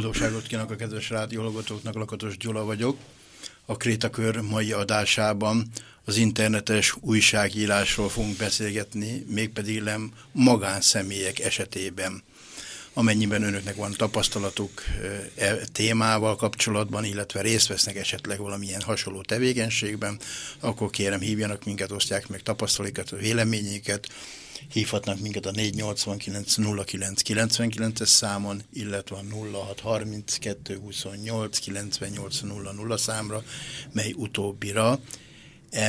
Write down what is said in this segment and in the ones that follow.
Boldogságot kívánok a kedves rádióhallgatóknak, Lakatos Gyula vagyok. A Krétakör mai adásában az internetes újságírásról fogunk beszélgetni, mégpedig nem magánszemélyek esetében. Amennyiben önöknek van tapasztalatuk e témával kapcsolatban, illetve részt vesznek esetleg valamilyen hasonló tevékenységben, akkor kérem hívjanak minket, osztják meg tapasztalatokat, véleményéket, hívhatnak minket a 489 09 99-es számon, illetve a 0632 28 98 00 számra, mely utóbbira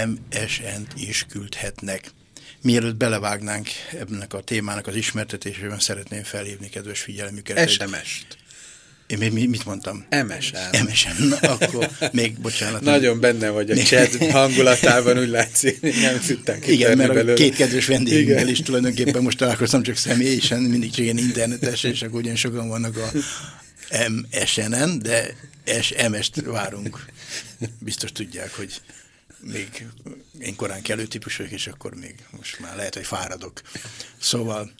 MSN-t is küldhetnek. Mielőtt belevágnánk ebben a témának az ismertetésében, szeretném felhívni kedves figyelmüket. SMS-t. Én még mit mondtam? MSN. MSN. Na, akkor még, bocsánat. Nagyon benne vagy a még... chat hangulatában, úgy látszik, nem tudták Igen, mert belőle. a két kedves vendégünkkel is tulajdonképpen most találkoztam csak személyesen, mindig csak ilyen internetes, és akkor ugyan sokan vannak a MSN-en, de SMS-t várunk. Biztos tudják, hogy még én korán kelő típus vagyok, és akkor még most már lehet, hogy fáradok. Szóval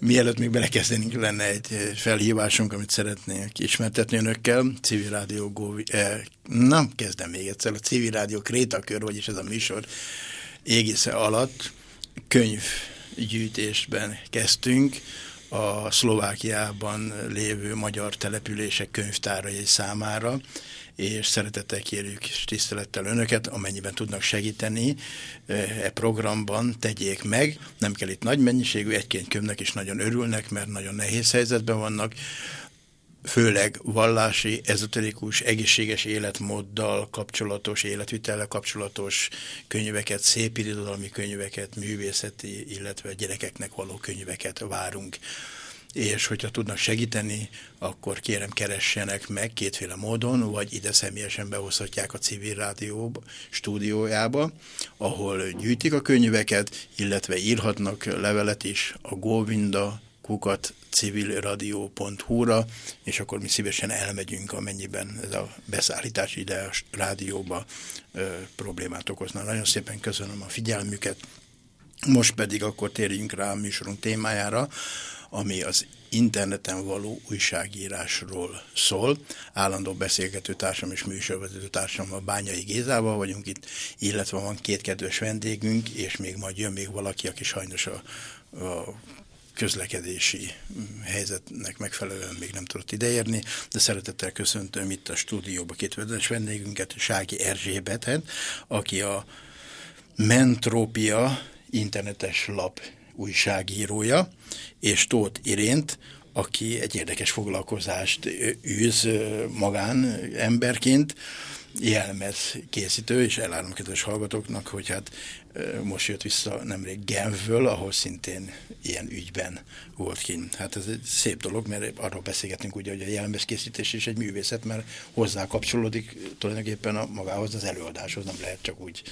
Mielőtt még belekezdenénk, lenne egy felhívásunk, amit szeretnék ismertetni önökkel. Civil Rádió Góvi, eh, na, kezdem még egyszer. A Civil Rádió Krétakör, vagyis ez a műsor égisze alatt könyvgyűjtésben kezdtünk a Szlovákiában lévő magyar települések könyvtárai számára, és szeretettel kérjük és tisztelettel önöket, amennyiben tudnak segíteni e programban, tegyék meg. Nem kell itt nagy mennyiségű, egy-két is nagyon örülnek, mert nagyon nehéz helyzetben vannak főleg vallási, ezoterikus, egészséges életmóddal kapcsolatos, életvitellel kapcsolatos könyveket, szép irodalmi könyveket, művészeti, illetve gyerekeknek való könyveket várunk és hogyha tudnak segíteni, akkor kérem keressenek meg kétféle módon, vagy ide személyesen behozhatják a civil rádió stúdiójába, ahol gyűjtik a könyveket, illetve írhatnak levelet is a Govinda kukat civilradio.hu-ra, és akkor mi szívesen elmegyünk, amennyiben ez a beszállítás ide a rádióba ö, problémát okozna. Nagyon szépen köszönöm a figyelmüket. Most pedig akkor térjünk rá a műsorunk témájára, ami az interneten való újságírásról szól. Állandó beszélgető társam és műsorvezető társam a Bányai Gézával vagyunk itt, illetve van két kedves vendégünk, és még majd jön még valaki, aki sajnos a, a közlekedési helyzetnek megfelelően még nem tudott ideérni, de szeretettel köszöntöm itt a stúdióba két kedves vendégünket, Sági Erzsébetet, aki a Mentrópia internetes lap újságírója, és Tóth Irént, aki egy érdekes foglalkozást űz magán emberként, jelmez készítő, és elállom kedves hallgatóknak, hogy hát most jött vissza nemrég Genfből, ahol szintén ilyen ügyben volt kint. Hát ez egy szép dolog, mert arról beszélgetünk ugye, hogy a jelmezkészítés is egy művészet, mert hozzá kapcsolódik tulajdonképpen a magához az előadáshoz, nem lehet csak úgy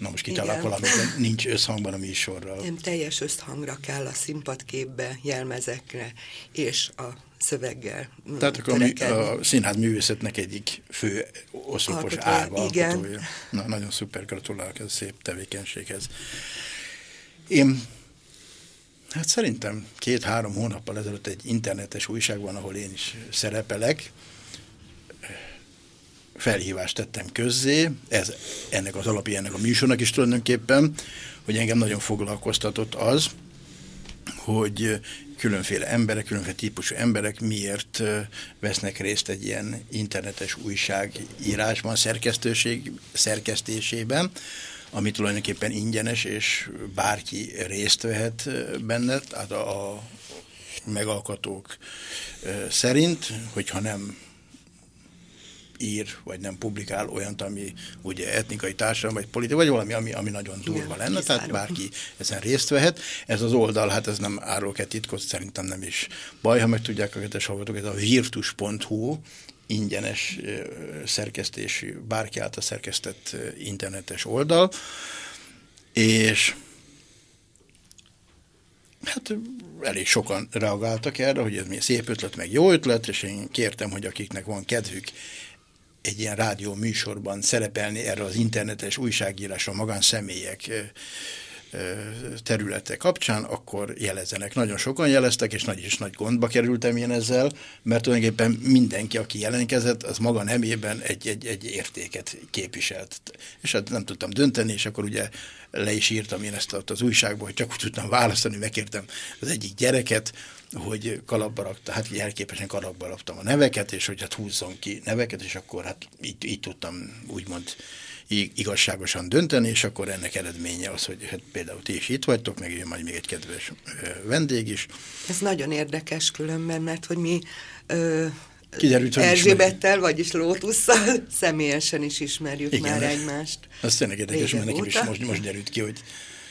Na most kitalálok valamit, nincs összhangban a műsorral. Nem, teljes összhangra kell a színpadképbe, jelmezekre és a szöveggel Tehát akkor a, a színház művészetnek egyik fő oszlopos árva igen. alkotója. Na, nagyon szuper, gratulálok ez a szép tevékenységhez. Én Hát szerintem két-három hónappal ezelőtt egy internetes újság van, ahol én is szerepelek, felhívást tettem közzé, ez ennek az alapja ennek a műsornak is tulajdonképpen, hogy engem nagyon foglalkoztatott az, hogy különféle emberek, különféle típusú emberek miért vesznek részt egy ilyen internetes újságírásban, szerkesztőség, szerkesztésében, ami tulajdonképpen ingyenes, és bárki részt vehet benne, tehát a, a megalkotók szerint, hogyha nem ír, vagy nem publikál olyant, ami ugye etnikai társadalom, vagy politikai, vagy valami, ami, ami nagyon durva Igen, lenne, tehát bárki ezen részt vehet. Ez az oldal, hát ez nem árul-e titkot, szerintem nem is baj, ha meg tudják a kedves hallgatók, ez a virtus.hu, ingyenes szerkesztésű, bárki által szerkesztett internetes oldal, és hát elég sokan reagáltak erre, hogy ez mi szép ötlet, meg jó ötlet, és én kértem, hogy akiknek van kedvük egy ilyen rádió műsorban szerepelni erre az internetes újságírásra magánszemélyek területe kapcsán, akkor jelezzenek. Nagyon sokan jeleztek, és nagy és nagy gondba kerültem én ezzel, mert tulajdonképpen mindenki, aki jelentkezett, az maga nemében egy, egy, egy értéket képviselt. És hát nem tudtam dönteni, és akkor ugye le is írtam én ezt az újságból, hogy csak úgy tudtam választani, megkértem az egyik gyereket, hogy kalapba rakta, hát jelképesen kalapba raktam a neveket, és hogy hát húzzon ki neveket, és akkor hát így, így tudtam úgymond igazságosan dönteni, és akkor ennek eredménye az, hogy hát például ti is itt vagytok, meg jön majd még egy kedves vendég is. Ez nagyon érdekes különben, mert hogy mi ö, Kiderült, hogy Erzsébettel, ismerjük. vagyis Lótusszal személyesen is ismerjük Igen, már egymást. Ez tényleg érdekes, mert nekem is most, most derült ki, hogy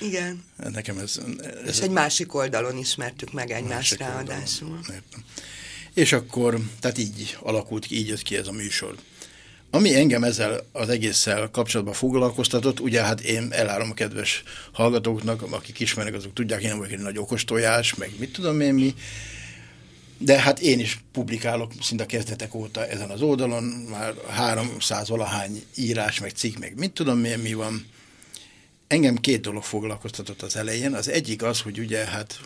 igen. Nekem ez, ez És egy másik oldalon ismertük meg egymást ráadásul. És akkor, tehát így alakult ki, így jött ki ez a műsor. Ami engem ezzel az egésszel kapcsolatban foglalkoztatott, ugye hát én elárom a kedves hallgatóknak, akik ismernek, azok tudják, én vagyok egy nagy okostojás, meg mit tudom én mi, de hát én is publikálok szinte a kezdetek óta ezen az oldalon, már 300 valahány írás, meg cikk, meg mit tudom én mi van. Engem két dolog foglalkoztatott az elején. Az egyik az, hogy ugye hát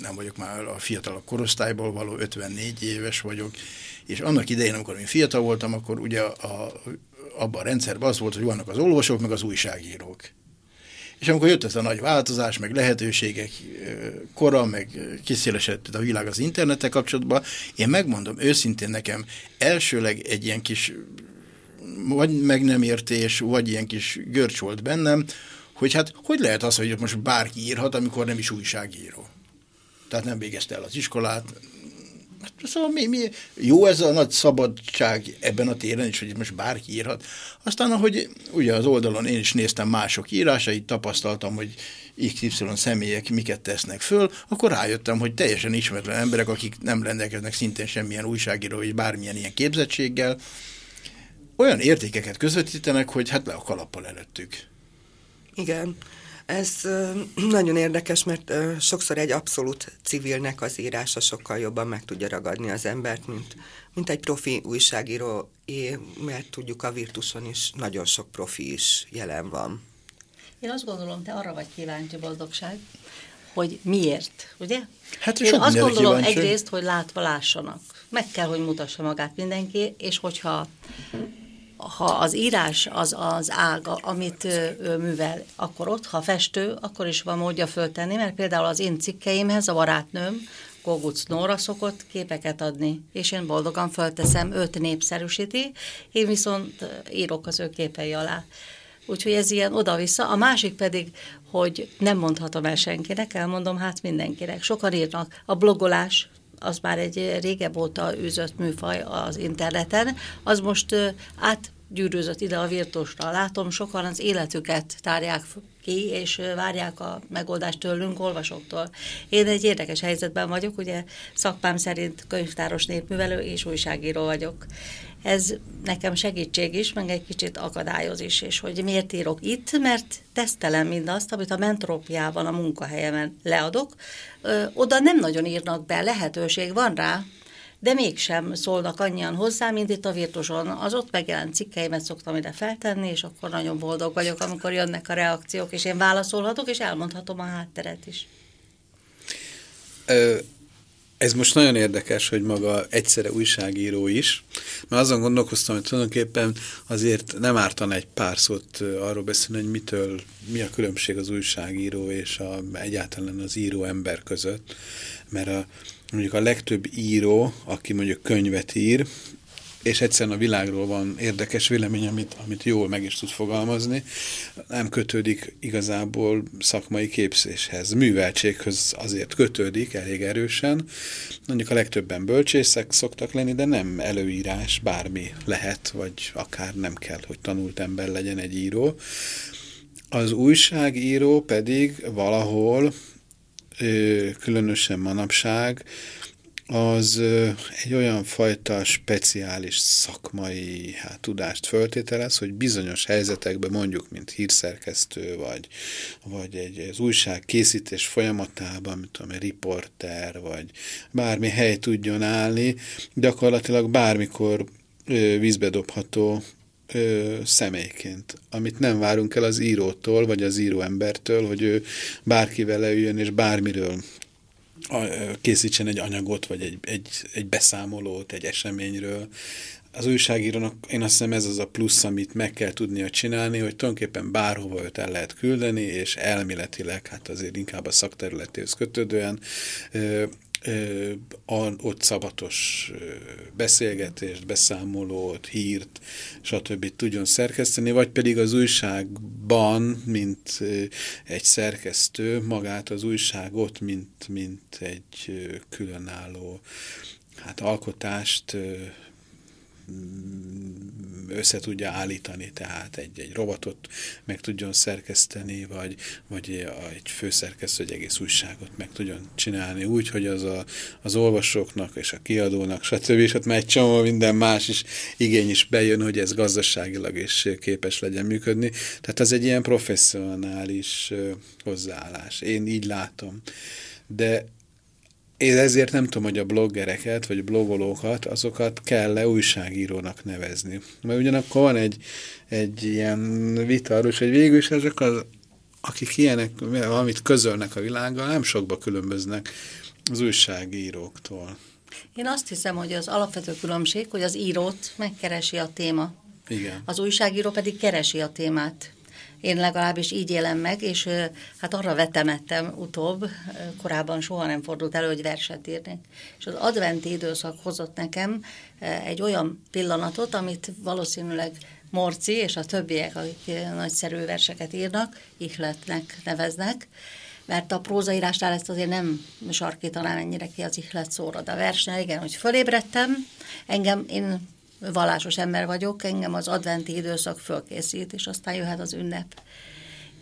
nem vagyok már a fiatalok korosztályból való, 54 éves vagyok, és annak idején, amikor én fiatal voltam, akkor ugye a, abban a rendszerben az volt, hogy vannak az olvasók, meg az újságírók. És amikor jött ez a nagy változás, meg lehetőségek kora, meg kiszélesedett a világ az internettel kapcsolatban, én megmondom őszintén nekem, elsőleg egy ilyen kis vagy meg nem értés, vagy ilyen kis görcs volt bennem, hogy hát hogy lehet az, hogy most bárki írhat, amikor nem is újságíró. Tehát nem végezte el az iskolát, Szóval mi, mi, jó ez a nagy szabadság ebben a téren is, hogy most bárki írhat. Aztán, ahogy ugye az oldalon én is néztem mások írásait, tapasztaltam, hogy XY személyek miket tesznek föl, akkor rájöttem, hogy teljesen ismeretlen emberek, akik nem rendelkeznek szintén semmilyen újságíró, vagy bármilyen ilyen képzettséggel, olyan értékeket közvetítenek, hogy hát le a kalappal előttük. Igen. Ez nagyon érdekes, mert sokszor egy abszolút civilnek az írása sokkal jobban meg tudja ragadni az embert, mint, mint egy profi újságíró, mert tudjuk a Virtuson is nagyon sok profi is jelen van. Én azt gondolom, te arra vagy kíváncsi, boldogság, hogy miért, ugye? Hát Én azt gondolom kíváncsi. egyrészt, hogy látva lássanak. Meg kell, hogy mutassa magát mindenki, és hogyha ha az írás az az ág, amit ő művel, akkor ott, ha festő, akkor is van módja föltenni, mert például az én cikkeimhez a barátnőm, Koguc Nóra szokott képeket adni, és én boldogan fölteszem, őt népszerűsíti, én viszont írok az ő képei alá. Úgyhogy ez ilyen oda-vissza. A másik pedig, hogy nem mondhatom el senkinek, elmondom hát mindenkinek. Sokan írnak. A blogolás, az már egy régebb óta űzött műfaj az interneten, az most átgyűrűzött ide a virtusra. Látom, sokan az életüket tárják ki, és várják a megoldást tőlünk, olvasóktól. Én egy érdekes helyzetben vagyok, ugye szakmám szerint könyvtáros népművelő és újságíró vagyok ez nekem segítség is, meg egy kicsit akadályoz is, és hogy miért írok itt, mert tesztelem mindazt, amit a mentrópiában, a munkahelyemen leadok. Ö, oda nem nagyon írnak be, lehetőség van rá, de mégsem szólnak annyian hozzá, mint itt a Virtuson. Az ott megjelent cikkeimet szoktam ide feltenni, és akkor nagyon boldog vagyok, amikor jönnek a reakciók, és én válaszolhatok, és elmondhatom a hátteret is. Ö ez most nagyon érdekes, hogy maga egyszerre újságíró is, mert azon gondolkoztam, hogy tulajdonképpen azért nem ártan egy pár szót arról beszélni, hogy mitől, mi a különbség az újságíró és a, egyáltalán az író ember között, mert a, mondjuk a legtöbb író, aki mondjuk könyvet ír, és egyszerűen a világról van érdekes vélemény, amit, amit jól meg is tud fogalmazni, nem kötődik igazából szakmai képzéshez. Műveltséghez azért kötődik elég erősen. Mondjuk a legtöbben bölcsészek szoktak lenni, de nem előírás, bármi lehet, vagy akár nem kell, hogy tanult ember legyen egy író. Az újságíró pedig valahol, különösen manapság, az egy olyan fajta speciális szakmai hát, tudást föltételez, hogy bizonyos helyzetekben mondjuk, mint hírszerkesztő, vagy, vagy egy az újság készítés folyamatában, mint tudom, riporter, vagy bármi hely tudjon állni, gyakorlatilag bármikor ö, vízbe dobható ö, személyként, amit nem várunk el az írótól, vagy az íróembertől, hogy ő bárkivel leüljön, és bármiről készítsen egy anyagot, vagy egy, egy, egy beszámolót egy eseményről. Az újságírónak én azt hiszem ez az a plusz, amit meg kell tudnia csinálni, hogy tulajdonképpen bárhova őt el lehet küldeni, és elméletileg, hát azért inkább a szakterületéhez kötődően ö, ott szabatos beszélgetést, beszámolót, hírt, stb. tudjon szerkeszteni, vagy pedig az újságban, mint egy szerkesztő, magát az újságot, mint, mint egy különálló hát alkotást össze tudja állítani, tehát egy, egy robotot meg tudjon szerkeszteni, vagy, vagy egy főszerkesztő egy egész újságot meg tudjon csinálni úgy, hogy az a, az olvasóknak és a kiadónak, stb. és ott már egy csomó minden más is igény is bejön, hogy ez gazdaságilag is képes legyen működni. Tehát az egy ilyen professzionális hozzáállás. Én így látom. De én ezért nem tudom, hogy a bloggereket, vagy blogolókat, azokat kell-e újságírónak nevezni. Mert ugyanakkor van egy, egy ilyen vita arról, hogy végül is ezek az, akik ilyenek, valamit közölnek a világgal, nem sokba különböznek az újságíróktól. Én azt hiszem, hogy az alapvető különbség, hogy az írót megkeresi a téma. Igen. Az újságíró pedig keresi a témát. Én legalábbis így élem meg, és hát arra vetemettem utóbb, korábban soha nem fordult elő, hogy verset írnék. És az adventi időszak hozott nekem egy olyan pillanatot, amit valószínűleg Morci és a többiek, akik nagyszerű verseket írnak, ihletnek neveznek, mert a prózaírásnál ezt azért nem sarkítanám ennyire ki az ihlet szóra, de a versnél igen, hogy fölébredtem, engem, én vallásos ember vagyok, engem az adventi időszak fölkészít, és aztán jöhet az ünnep.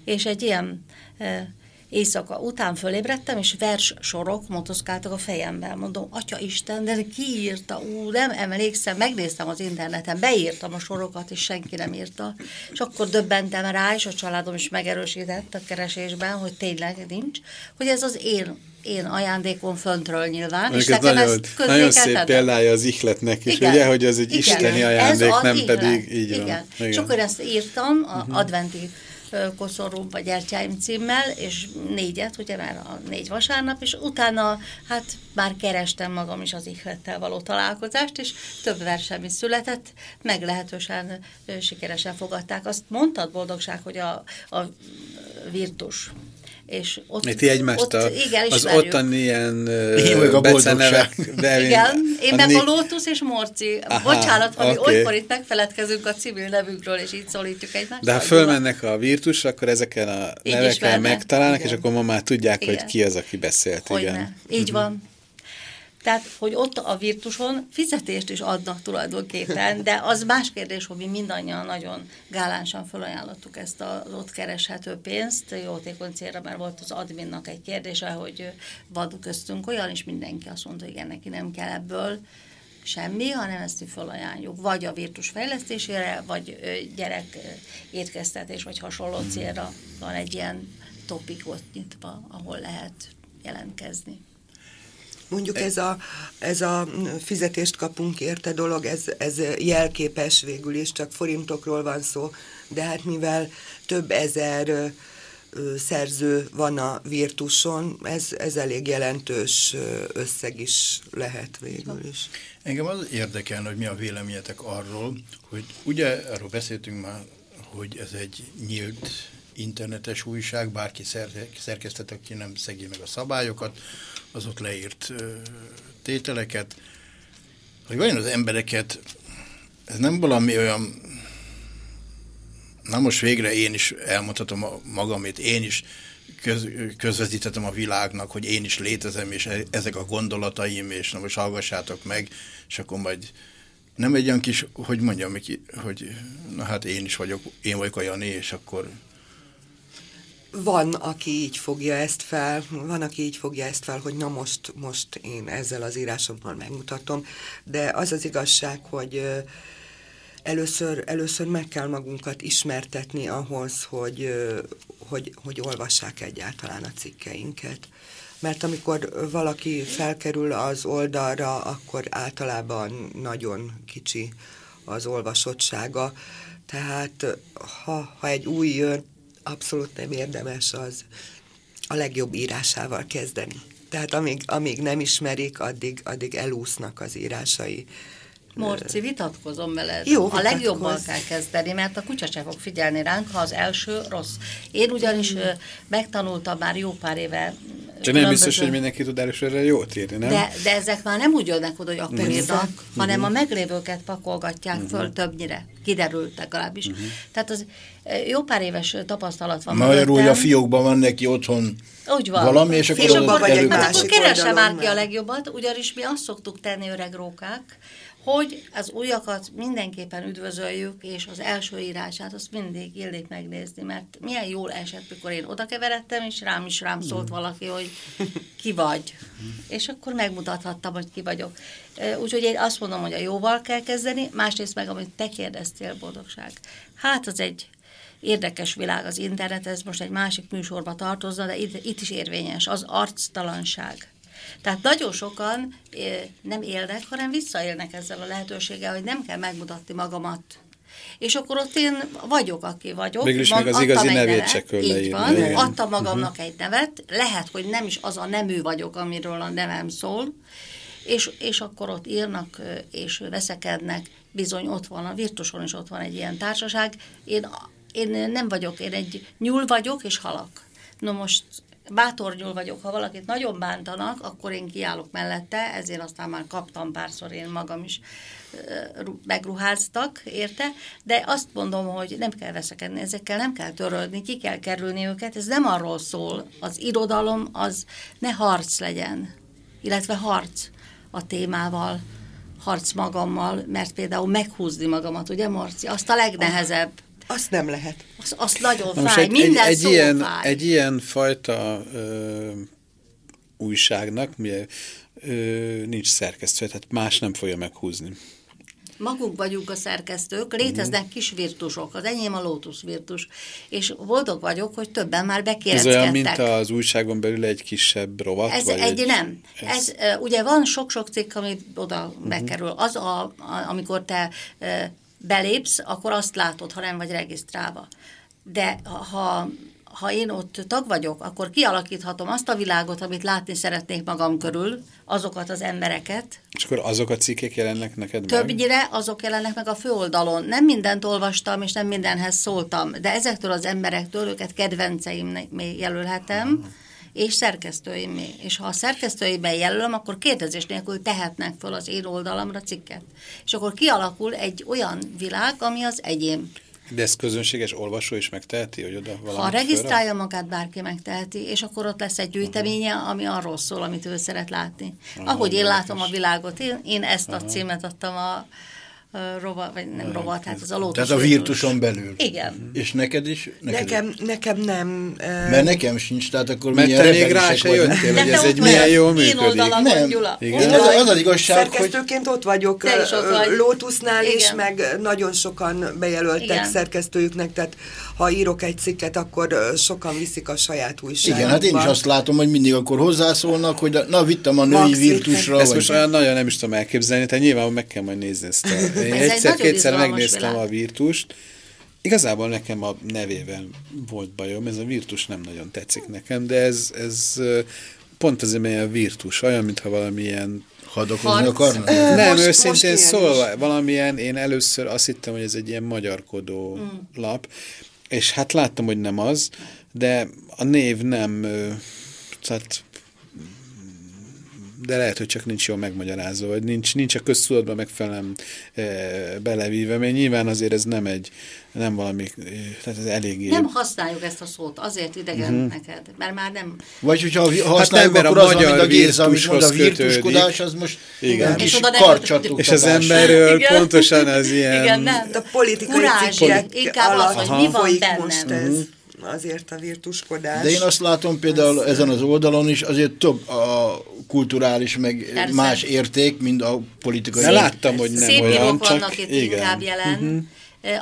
És egy ilyen e, éjszaka után fölébredtem, és vers sorok motoszkáltak a fejemben. Mondom, Atya Isten, de ki írta? Ú, nem emlékszem, megnéztem az interneten, beírtam a sorokat, és senki nem írta. És akkor döbbentem rá, és a családom is megerősített a keresésben, hogy tényleg nincs, hogy ez az én én ajándékom föntről nyilván. és ez nagyon, nagyon szép példája az ihletnek is, igen, ugye, hogy az egy igen, isteni ajándék, nem ihlet. pedig így igen. van. Igen. És akkor ezt írtam a uh mhm. -huh. adventi koszorú vagy gyertyáim címmel, és négyet, ugye már a négy vasárnap, és utána hát már kerestem magam is az ihlettel való találkozást, és több versem is született, meglehetősen sikeresen fogadták. Azt mondtad, boldogság, hogy a, a virtus és ott, Itt egymást ott, a, igen, az ottani ilyen én a becenevek. De igen, én meg a Lótusz és Morci. Aha, Bocsánat, ha okay. olykor itt megfeledkezünk a civil nevünkről, és így szólítjuk egymást. De ha fölmennek a virtusra, akkor ezeken a nevekkel megtalálnak, igen. és akkor ma már tudják, igen. hogy ki az, aki beszélt. Hogyne. igen. Így van. Tehát, hogy ott a virtuson fizetést is adnak tulajdonképpen, de az más kérdés, hogy mi mindannyian nagyon gálánsan felajánlottuk ezt az ott kereshető pénzt, jótékony célra, mert volt az adminnak egy kérdése, hogy van köztünk olyan, és mindenki azt mondta, hogy igen, neki nem kell ebből semmi, hanem ezt mi felajánljuk. Vagy a virtus fejlesztésére, vagy gyerek étkeztetés, vagy hasonló célra van egy ilyen topikot nyitva, ahol lehet jelentkezni. Mondjuk ez a, ez a fizetést kapunk érte dolog, ez, ez jelképes végül is, csak forintokról van szó, de hát mivel több ezer szerző van a Virtuson, ez, ez elég jelentős összeg is lehet végül is. Engem az érdekelne, hogy mi a véleményetek arról, hogy ugye arról beszéltünk már, hogy ez egy nyílt internetes újság, bárki szerkesztett, aki nem szegi meg a szabályokat, az ott leírt tételeket, hogy vajon az embereket ez nem valami olyan, na most végre én is elmondhatom magamét, én is köz, közvetítettem a világnak, hogy én is létezem, és e, ezek a gondolataim, és na most hallgassátok meg, és akkor majd nem egy olyan kis, hogy mondjam, hogy na hát én is vagyok, én vagyok a Jani, és akkor van, aki így fogja ezt fel, van, aki így fogja ezt fel, hogy na most, most én ezzel az írásommal megmutatom, de az az igazság, hogy először, először meg kell magunkat ismertetni ahhoz, hogy, hogy, hogy olvassák egyáltalán a cikkeinket. Mert amikor valaki felkerül az oldalra, akkor általában nagyon kicsi az olvasottsága. Tehát ha, ha egy új jön, abszolút nem érdemes az a legjobb írásával kezdeni. Tehát amíg, amíg nem ismerik, addig, addig elúsznak az írásai. Morci, vitatkozom veled. Jó, a legjobban kell kezdeni, mert a kutya sem fog figyelni ránk, ha az első rossz. Én ugyanis mm. megtanultam már jó pár éve csak nem biztos, hogy mindenki tud előszörre jót írni, nem? De, de ezek már nem úgy jönnek oda, hogy akkor írnak, hanem a meglévőket pakolgatják uh-huh. föl többnyire. Kiderült legalábbis. Uh-huh. Tehát az jó pár éves tapasztalat van. Magyarul a fiókban van neki otthon úgy van. valami, és akkor, és akkor, vagy hát akkor keresse már ki a legjobbat, ugyanis mi azt szoktuk tenni öreg rókák, hogy az újakat mindenképpen üdvözöljük, és az első írását azt mindig illik megnézni, mert milyen jól esett, mikor én oda keveredtem, és rám is rám szólt valaki, hogy ki vagy. És akkor megmutathattam, hogy ki vagyok. Úgyhogy én azt mondom, hogy a jóval kell kezdeni, másrészt meg, amit te kérdeztél, boldogság. Hát az egy érdekes világ az internet, ez most egy másik műsorba tartozna, de itt, itt is érvényes, az arctalanság tehát nagyon sokan nem élnek, hanem visszaélnek ezzel a lehetőséggel, hogy nem kell megmutatni magamat és akkor ott én vagyok, aki vagyok. Mégis meg az igazi nevét nevet, se kell Így van, igen. adtam magamnak uh-huh. egy nevet, lehet, hogy nem is az a nemű vagyok, amiről a nevem szól, és, és akkor ott írnak és veszekednek, bizony ott van, a Virtuson is ott van egy ilyen társaság. Én, én nem vagyok, én egy nyúl vagyok és halak. No most bátornyúl vagyok, ha valakit nagyon bántanak, akkor én kiállok mellette, ezért aztán már kaptam párszor én magam is megruháztak, érte, de azt mondom, hogy nem kell veszekedni ezekkel, nem kell törődni, ki kell kerülni őket, ez nem arról szól, az irodalom az ne harc legyen, illetve harc a témával, harc magammal, mert például meghúzni magamat, ugye Marci, azt a legnehezebb. Azt nem lehet. Az, azt nagyon Na fáj, egy, minden egy, egy ilyen, fáj. Egy ilyen fajta ö, újságnak mi, ö, nincs szerkesztve, tehát más nem fogja meghúzni. Maguk vagyunk a szerkesztők, léteznek kis virtusok, az enyém a Lotus virtus, és boldog vagyok, hogy többen már bekérdezkedtek. Ez olyan, mint az újságon belül egy kisebb rovat? Ez vagy egy, egy nem. Ez, ez, ugye van sok-sok cikk, ami oda uh-huh. bekerül. Az, a, a, amikor te belépsz, akkor azt látod, ha nem vagy regisztrálva. De ha, ha én ott tag vagyok, akkor kialakíthatom azt a világot, amit látni szeretnék magam körül, azokat az embereket. És akkor azok a cikkek jelennek neked Többnyire meg? azok jelennek meg a főoldalon. Nem mindent olvastam, és nem mindenhez szóltam, de ezektől az emberektől őket kedvenceim jelölhetem, uh-huh és szerkesztőimé. És ha a szerkesztőimben jelölöm, akkor kérdezés nélkül tehetnek föl az én oldalamra cikket. És akkor kialakul egy olyan világ, ami az egyén. De ez közönséges olvasó is megteheti, hogy oda valami Ha regisztrálja fölre? magát, bárki megteheti, és akkor ott lesz egy gyűjteménye, ami arról szól, amit ő szeret látni. Aha, Ahogy én látom a világot, én, én ezt a címet adtam a rovat, vagy nem rovat, hát az a lótus. Tehát a virtuson belül. Igen. És neked is? Neked nekem, is? nekem nem. Mert nekem sincs, tehát akkor Mert te még rá se jöttél, hogy ez egy milyen jól működik. Nem. Gyula. Igen. Az, az az igazság, Szerkesztőként ott vagyok Lótusznál is, meg nagyon sokan bejelöltek Igen. szerkesztőjüknek, tehát ha írok egy cikket, akkor sokan viszik a saját újságba. Igen, hát én is azt látom, hogy mindig akkor hozzászólnak, hogy na, vittem a női virtusra. Ezt most olyan nagyon nem is tudom elképzelni, tehát nyilván meg kell majd nézni ezt a Én egyszer-kétszer megnéztem világ. a Virtust, Igazából nekem a nevével volt bajom, ez a Virtus nem nagyon tetszik nekem, de ez, ez pont azért, mert a Virtus olyan, mintha valamilyen Hadakozni akarnak? Nem, most, őszintén most szólva, valamilyen, én először azt hittem, hogy ez egy ilyen magyarkodó mm. lap, és hát láttam, hogy nem az, de a név nem, tehát de lehet, hogy csak nincs jól megmagyarázva, vagy nincs, nincs a köztudatban megfelelően e, belevíve, mert nyilván azért ez nem egy, nem valami, tehát ez eléggé... Nem használjuk ezt a szót, azért idegen uh-huh. neked, mert már nem... Vagy hogyha használjuk, hát nem, akkor a az, magyar a Géza, amit mond, a virtuskodás, az most igen. És, és az emberről igen. pontosan az ilyen... Igen, nem. A politikai cikkek inkább az, hogy mi van bennem. Most ez. Uh-huh azért a virtuskodás. De én azt látom például az, ezen az oldalon is azért több a kulturális, meg Persze. más érték, mint a politikai. Szép, láttam, hogy nem szép olyan, csak vannak itt igen. inkább jelen. Uh-huh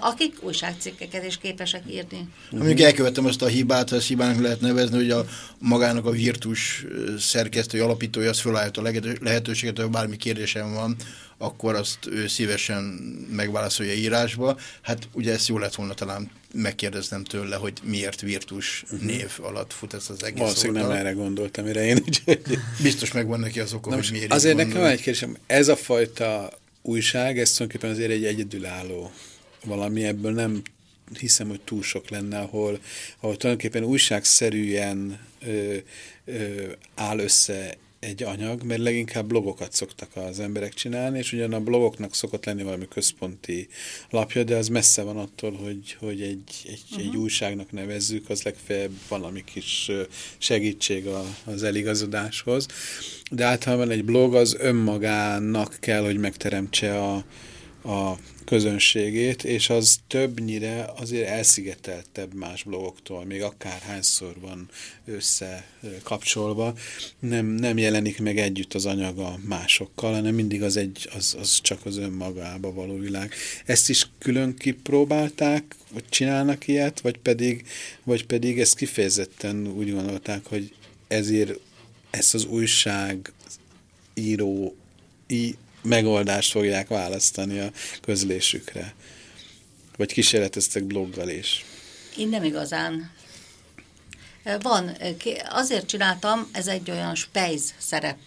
akik újságcikkeket is képesek írni. Amíg elkövettem azt a hibát, ha ezt hibának lehet nevezni, hogy a magának a virtus szerkesztő, alapítója, az fölállít a lehetőséget, hogy bármi kérdésem van, akkor azt ő szívesen megválaszolja írásba. Hát ugye ezt jó lett volna talán megkérdeznem tőle, hogy miért virtus mhm. név alatt fut ez az egész Valószínűleg nem erre gondoltam, mire én úgy... Biztos megvan neki az oka, hogy miért Azért nekem van egy kérdésem, ez a fajta újság, ez tulajdonképpen azért egy egyedülálló valami, ebből nem hiszem, hogy túl sok lenne, ahol, ahol tulajdonképpen újságszerűen ö, ö, áll össze egy anyag, mert leginkább blogokat szoktak az emberek csinálni, és ugyan a blogoknak szokott lenni valami központi lapja, de az messze van attól, hogy, hogy egy, egy, uh -huh. egy mhm. újságnak nevezzük, az legfeljebb valami kis segítség a, az eligazodáshoz. De általában egy blog az önmagának kell, hogy megteremtse a, a közönségét, és az többnyire azért elszigeteltebb más blogoktól, még akárhányszor van összekapcsolva, nem, nem jelenik meg együtt az anyaga másokkal, hanem mindig az, egy, az, az csak az önmagába való világ. Ezt is külön kipróbálták, vagy csinálnak ilyet, vagy pedig, vagy pedig ezt kifejezetten úgy gondolták, hogy ezért ezt az újság író megoldást fogják választani a közlésükre. Vagy kísérleteztek bloggal is. Én nem igazán. Van, azért csináltam, ez egy olyan spejz szerep,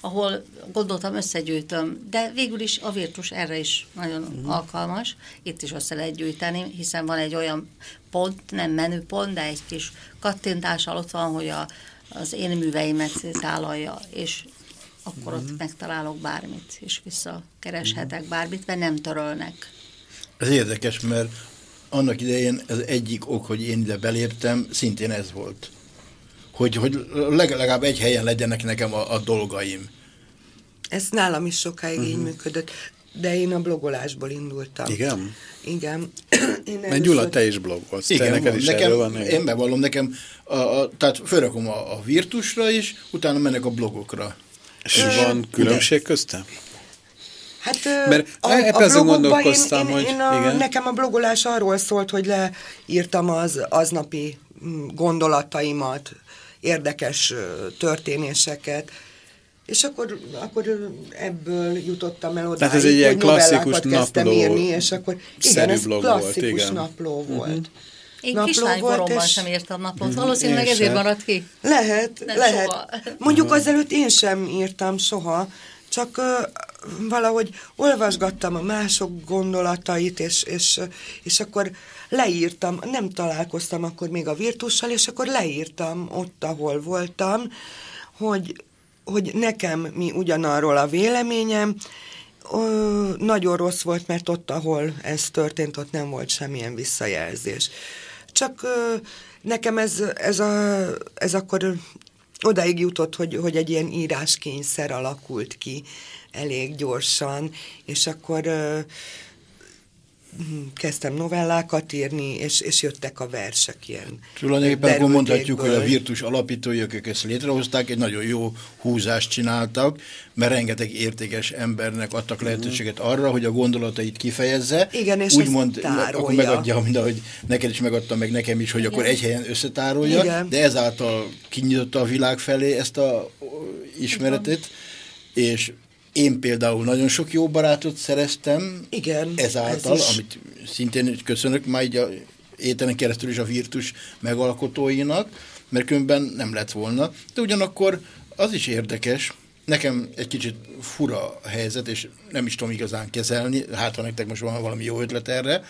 ahol gondoltam, összegyűjtöm, de végül is a virtus erre is nagyon uh-huh. alkalmas. Itt is össze lehet gyűjteni, hiszen van egy olyan pont, nem menüpont, de egy kis kattintással ott van, hogy a, az én műveimet tálalja, és akkor ott mhm. megtalálok bármit, és visszakereshetek bármit, mert nem törölnek. Ez érdekes, mert annak idején az egyik ok, hogy én ide beléptem, szintén ez volt. Hogy, hogy legalább egy helyen legyenek nekem a, a dolgaim. Ez nálam is sokáig uh -huh. így mhm. működött, de én a blogolásból indultam. Igen? Igen. én Mert Gyula, te is blogolsz. Igen, te neked is nekem, van. Én bevallom, nekem, a, a, tehát fölrakom a, a Virtusra is, utána mennek a blogokra. És van különbség köztem? Hát Mert a, a blogokban én, én, hogy én a, igen. nekem a blogolás arról szólt, hogy leírtam az aznapi mm, gondolataimat, érdekes történéseket, és akkor, akkor ebből jutottam el oda, Tehát ez egy ilyen klasszikus napló írni, és akkor igen, ez klasszikus volt, igen. napló uh mhm. -huh. Volt. Én kislánykoromban és... sem írtam naplót, valószínűleg én ezért maradt ki. Lehet, Nem lehet. Soha. Mondjuk azelőtt én sem írtam soha, csak uh, valahogy olvasgattam a mások gondolatait, és, és, és akkor leírtam, nem találkoztam akkor még a virtussal, és akkor leírtam ott, ahol voltam, hogy, hogy nekem mi ugyanarról a véleményem, ö, nagyon rossz volt, mert ott, ahol ez történt, ott nem volt semmilyen visszajelzés. Csak nekem ez, ez, a, ez akkor odaig jutott, hogy, hogy egy ilyen íráskényszer alakult ki elég gyorsan, és akkor kezdtem novellákat írni, és, és jöttek a versek ilyen. Tulajdonképpen akkor mondhatjuk, hogy a Virtus alapítói, akik ezt létrehozták, egy nagyon jó húzást csináltak, mert rengeteg értékes embernek adtak mhm. lehetőséget arra, hogy a gondolatait kifejezze. Igen, és Úgymond, tárolja. akkor megadja, mint ahogy neked is megadta, meg nekem is, hogy Igen. akkor egy helyen összetárolja, Igen. de ezáltal kinyitotta a világ felé ezt a ismeretet, és én például nagyon sok jó barátot szereztem Igen, ezáltal, ez amit szintén köszönök már így a étenen keresztül is a Virtus megalkotóinak, mert különben nem lett volna. De ugyanakkor az is érdekes, nekem egy kicsit fura a helyzet, és nem is tudom igazán kezelni, hát ha nektek most van valami jó ötlet erre.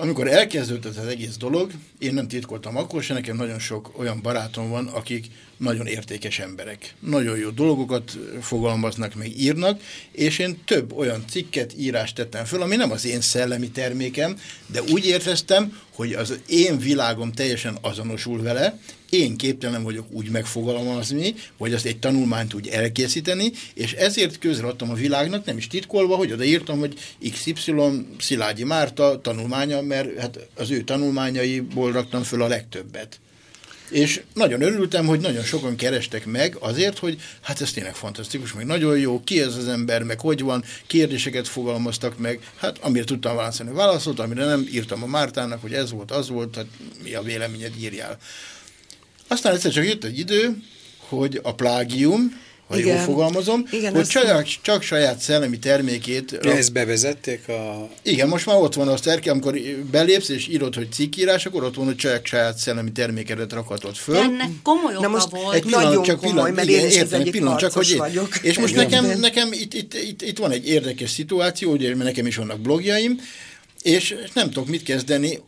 Amikor elkezdődött az egész dolog, én nem titkoltam akkor se, nekem nagyon sok olyan barátom van, akik nagyon értékes emberek. Nagyon jó dolgokat fogalmaznak, meg írnak, és én több olyan cikket, írást tettem föl, ami nem az én szellemi termékem, de úgy éreztem, hogy az én világom teljesen azonosul vele, én képtelen vagyok úgy megfogalmazni, vagy azt egy tanulmányt úgy elkészíteni, és ezért közreadtam a világnak, nem is titkolva, hogy odaírtam, hogy XY Szilágyi Márta tanulmánya, mert hát az ő tanulmányaiból raktam föl a legtöbbet. És nagyon örültem, hogy nagyon sokan kerestek meg azért, hogy hát ez tényleg fantasztikus, meg nagyon jó, ki ez az ember, meg hogy van, kérdéseket fogalmaztak meg, hát amire tudtam válaszolni, válaszolt, amire nem írtam a Mártának, hogy ez volt, az volt, hát mi a véleményed, írjál. Aztán egyszer csak jött egy idő, hogy a plágium, ha Igen. jól fogalmazom, Igen, hogy csak, csak saját szellemi termékét... Ja, ezt bevezették a... Igen, most már ott van a szerke, amikor belépsz és írod, hogy cikkírás, akkor ott van, hogy csak saját szellemi termékedet rakhatod föl. Ennek komoly oka most volt. Egy pillanat, nagyon csak pillanat, komoly, mert igen, én is értem, egy pillanat, csak hogy vagyok. És most nekem, nekem itt, itt, itt, itt, van egy érdekes szituáció, ugye, mert nekem is vannak blogjaim, és nem tudok mit kezdeni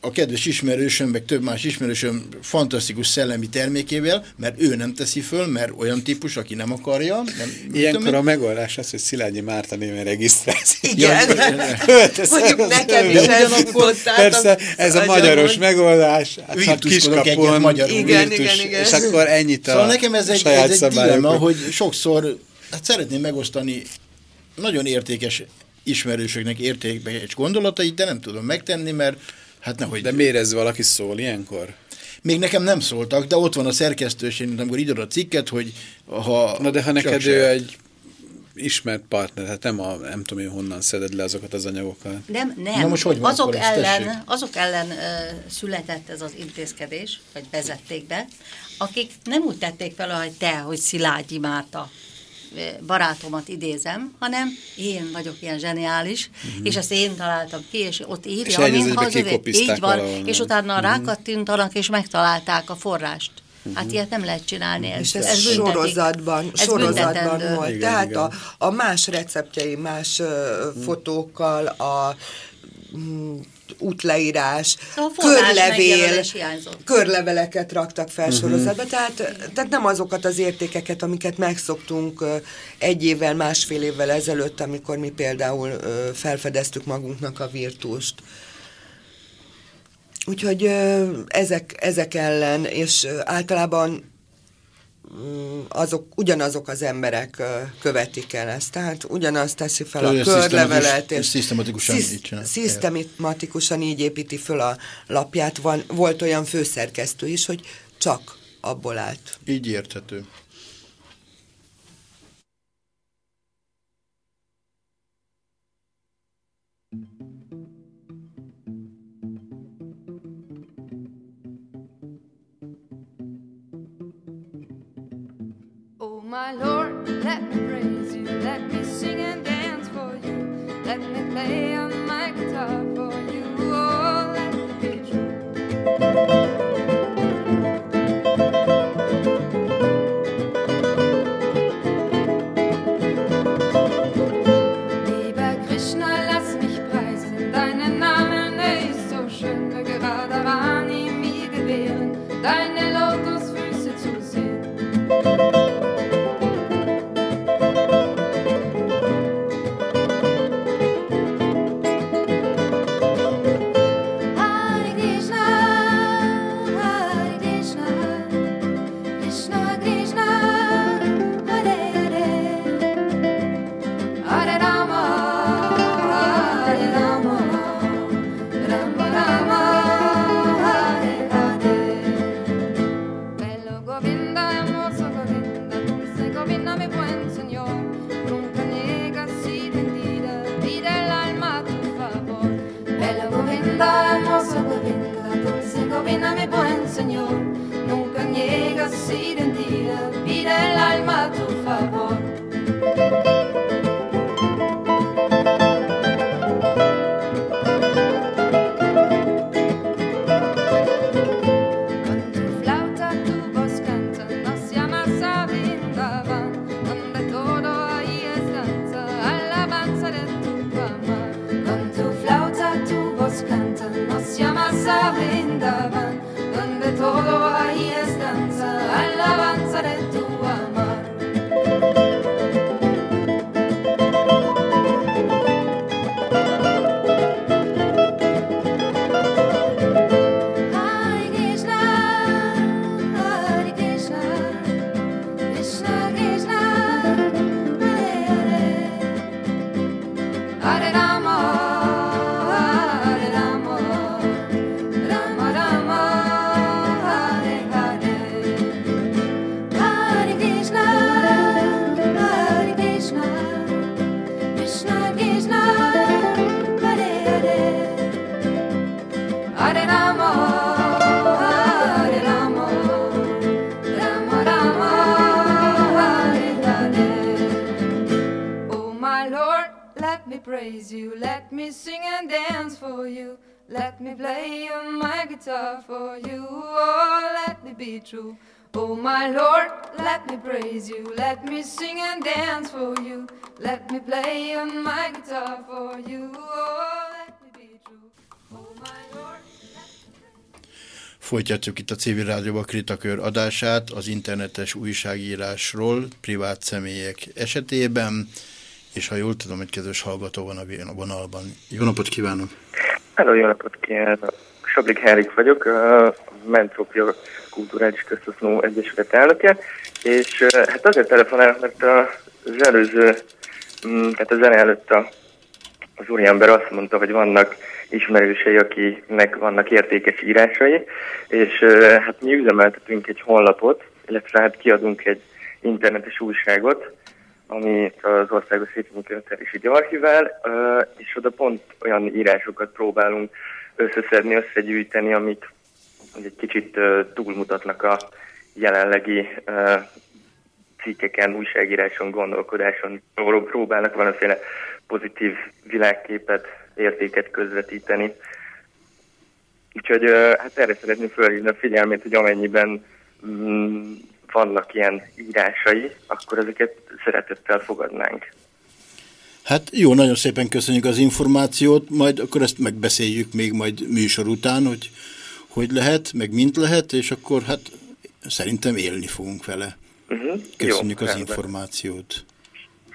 a kedves ismerősöm, meg több más ismerősöm fantasztikus szellemi termékével, mert ő nem teszi föl, mert olyan típus, aki nem akarja. Nem, Ilyenkor a megoldás az, hogy Szilágyi Márta néven regisztrálsz. Igen, mondjuk nekem is ezt Persze, ez a magyaros megoldás. Hát, hát kiskapon, magyarul. Igen, igen, igen. És akkor ennyit a Szóval nekem ez egy, ez egy dilemma, hogy sokszor hát szeretném megosztani nagyon értékes ismerősöknek értékes gondolatait, de nem tudom megtenni, mert Hát nehogy... De miért ez valaki szól ilyenkor? Még nekem nem szóltak, de ott van a szerkesztőség, amikor írod a cikket, hogy ha... Na de ha neked ő egy ismert partner, hát nem, a, nem tudom én honnan szeded le azokat az anyagokat. Nem, nem. Na most hogy van azok, ellen, azok ellen uh, született ez az intézkedés, vagy vezették be, akik nem úgy tették fel, hogy te, hogy Szilágyi Márta barátomat idézem, hanem én vagyok ilyen zseniális, uh-huh. és ezt én találtam ki, és ott írja, és mint hazudét. Így van, és utána uh-huh. rákattintanak, és megtalálták a forrást. Hát mhm. ilyet nem lehet csinálni. Ez, és ez, ez sorozatban, ez sorozatban volt. Igen, Tehát igen. A, a más receptjei, más uh, fotókkal, a útleírás, körlevél, körleveleket raktak fel uh-huh. sorozatba, tehát, tehát nem azokat az értékeket, amiket megszoktunk egy évvel, másfél évvel ezelőtt, amikor mi például felfedeztük magunknak a virtust. Úgyhogy ezek, ezek ellen, és általában azok, ugyanazok az emberek követik el ezt. Tehát ugyanazt teszi fel a körlevelet, és szisztematikusan szisz, így csinál. Szisztematikusan így építi föl a lapját. Van, volt olyan főszerkesztő is, hogy csak abból állt. Így érthető. My Lord, let me praise you, let me sing and dance for you, let me play on my guitar for you, oh, let me be true. Folytatjuk itt a civil rádióban Kritakör adását az internetes újságírásról privát személyek esetében, és ha jól tudom, egy kedves hallgató van a vonalban. Jó napot kívánok! Hello, jó napot kívánok! Sablik Henrik vagyok, a Mentropia Kulturális Köztosznó Egyesület elnöke, és hát azért telefonálok, mert az előző, mm, tehát a zene előtt a, az úriember azt mondta, hogy vannak ismerősei, akinek vannak értékes írásai, és hát mi üzemeltetünk egy honlapot, illetve hát kiadunk egy internetes újságot, amit az Országos így archivál, és oda pont olyan írásokat próbálunk összeszedni, összegyűjteni, amik egy kicsit túlmutatnak a jelenlegi cikkeken, újságíráson, gondolkodáson, próbálnak valamiféle pozitív világképet, értéket közvetíteni. Úgyhogy hát erre szeretném felhívni a figyelmét, hogy amennyiben mm, vannak ilyen írásai, akkor ezeket szeretettel fogadnánk. Hát jó, nagyon szépen köszönjük az információt, majd akkor ezt megbeszéljük még majd műsor után, hogy hogy lehet, meg mint lehet, és akkor hát szerintem élni fogunk vele. Uh-huh. Köszönjük jó, az rendben. információt.